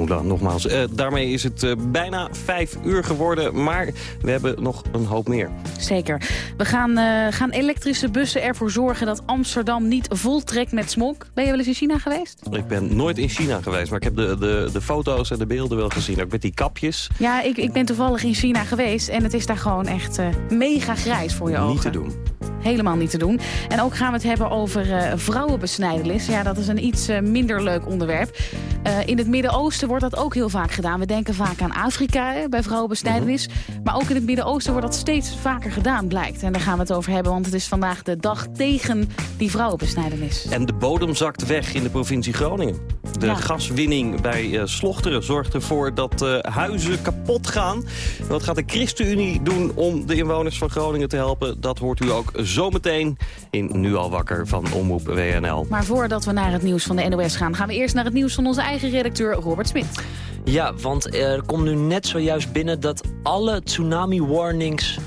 Oela, nogmaals. Eh, daarmee is het eh, bijna vijf uur geworden, maar we hebben nog een hoop meer.
Zeker. We gaan, eh, gaan elektrische bussen ervoor zorgen dat Amsterdam niet voltrekt met smog. Ben je wel eens in China geweest?
Ik ben nooit in China geweest, maar ik heb de, de, de foto's en de beelden wel gezien. Ook met die kapjes.
Ja, ik, ik ben toevallig in China geweest en het is daar gewoon echt mega grijs voor je ogen.
Niet te doen.
Helemaal niet te doen. En ook gaan we het hebben over eh vrouwenbesnijdenis. Ja, dat is een iets minder leuk onderwerp. Eh, in het Midden-Oosten wordt dat ook heel vaak gedaan. We denken vaak aan Afrika hè, bij vrouwenbesnijdenis. Maar ook in het Midden-Oosten wordt dat steeds vaker gedaan, blijkt. En daar gaan we het over hebben, want het is vandaag de dag tegen die vrouwenbesnijdenis.
En de bodem zakt weg in de provincie Groningen. De
Ja.
gaswinning bij eh, Slochteren zorgt ervoor dat eh, huizen kapot gaan. Wat gaat de ChristenUnie doen om de inwoners van Groningen te helpen? Dat hoort u ook zometeen in Nu al wakker van Omroep WNL.
Maar voordat we naar het nieuws van de NOS gaan... gaan we eerst naar het nieuws van onze eigen redacteur Robert Smit.
Ja, want er komt nu net zojuist binnen dat alle tsunami-warnings...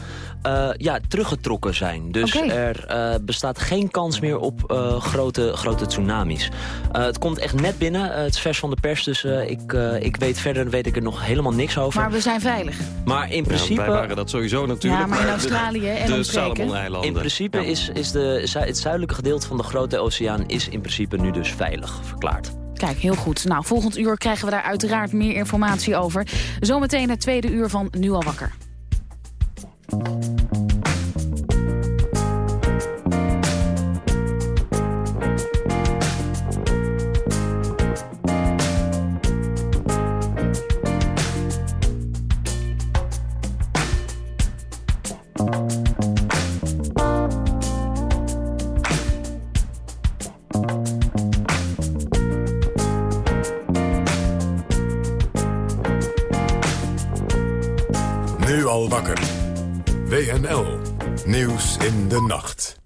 eh, ja, teruggetrokken zijn. Dus er eh, bestaat geen kans meer op eh, grote, grote tsunamis. Het komt echt net binnen. Het is vers van de pers, dus eh, ik, eh, ik weet verder weet ik er nog helemaal niks over.
Maar we zijn veilig.
Maar in
Ja,
principe...
wij waren dat sowieso natuurlijk.
Ja, maar in
de-
Australië en
de
omstreken.
Salomoneilanden.
In principe is, is de, het zuidelijke gedeelte van de grote oceaan... is in principe nu dus veilig verklaard.
Kijk, heel goed. Nou, volgend uur krijgen we daar uiteraard meer informatie over. Zometeen het tweede uur van Nu al wakker.
Wakker. WNL. Nieuws in de nacht.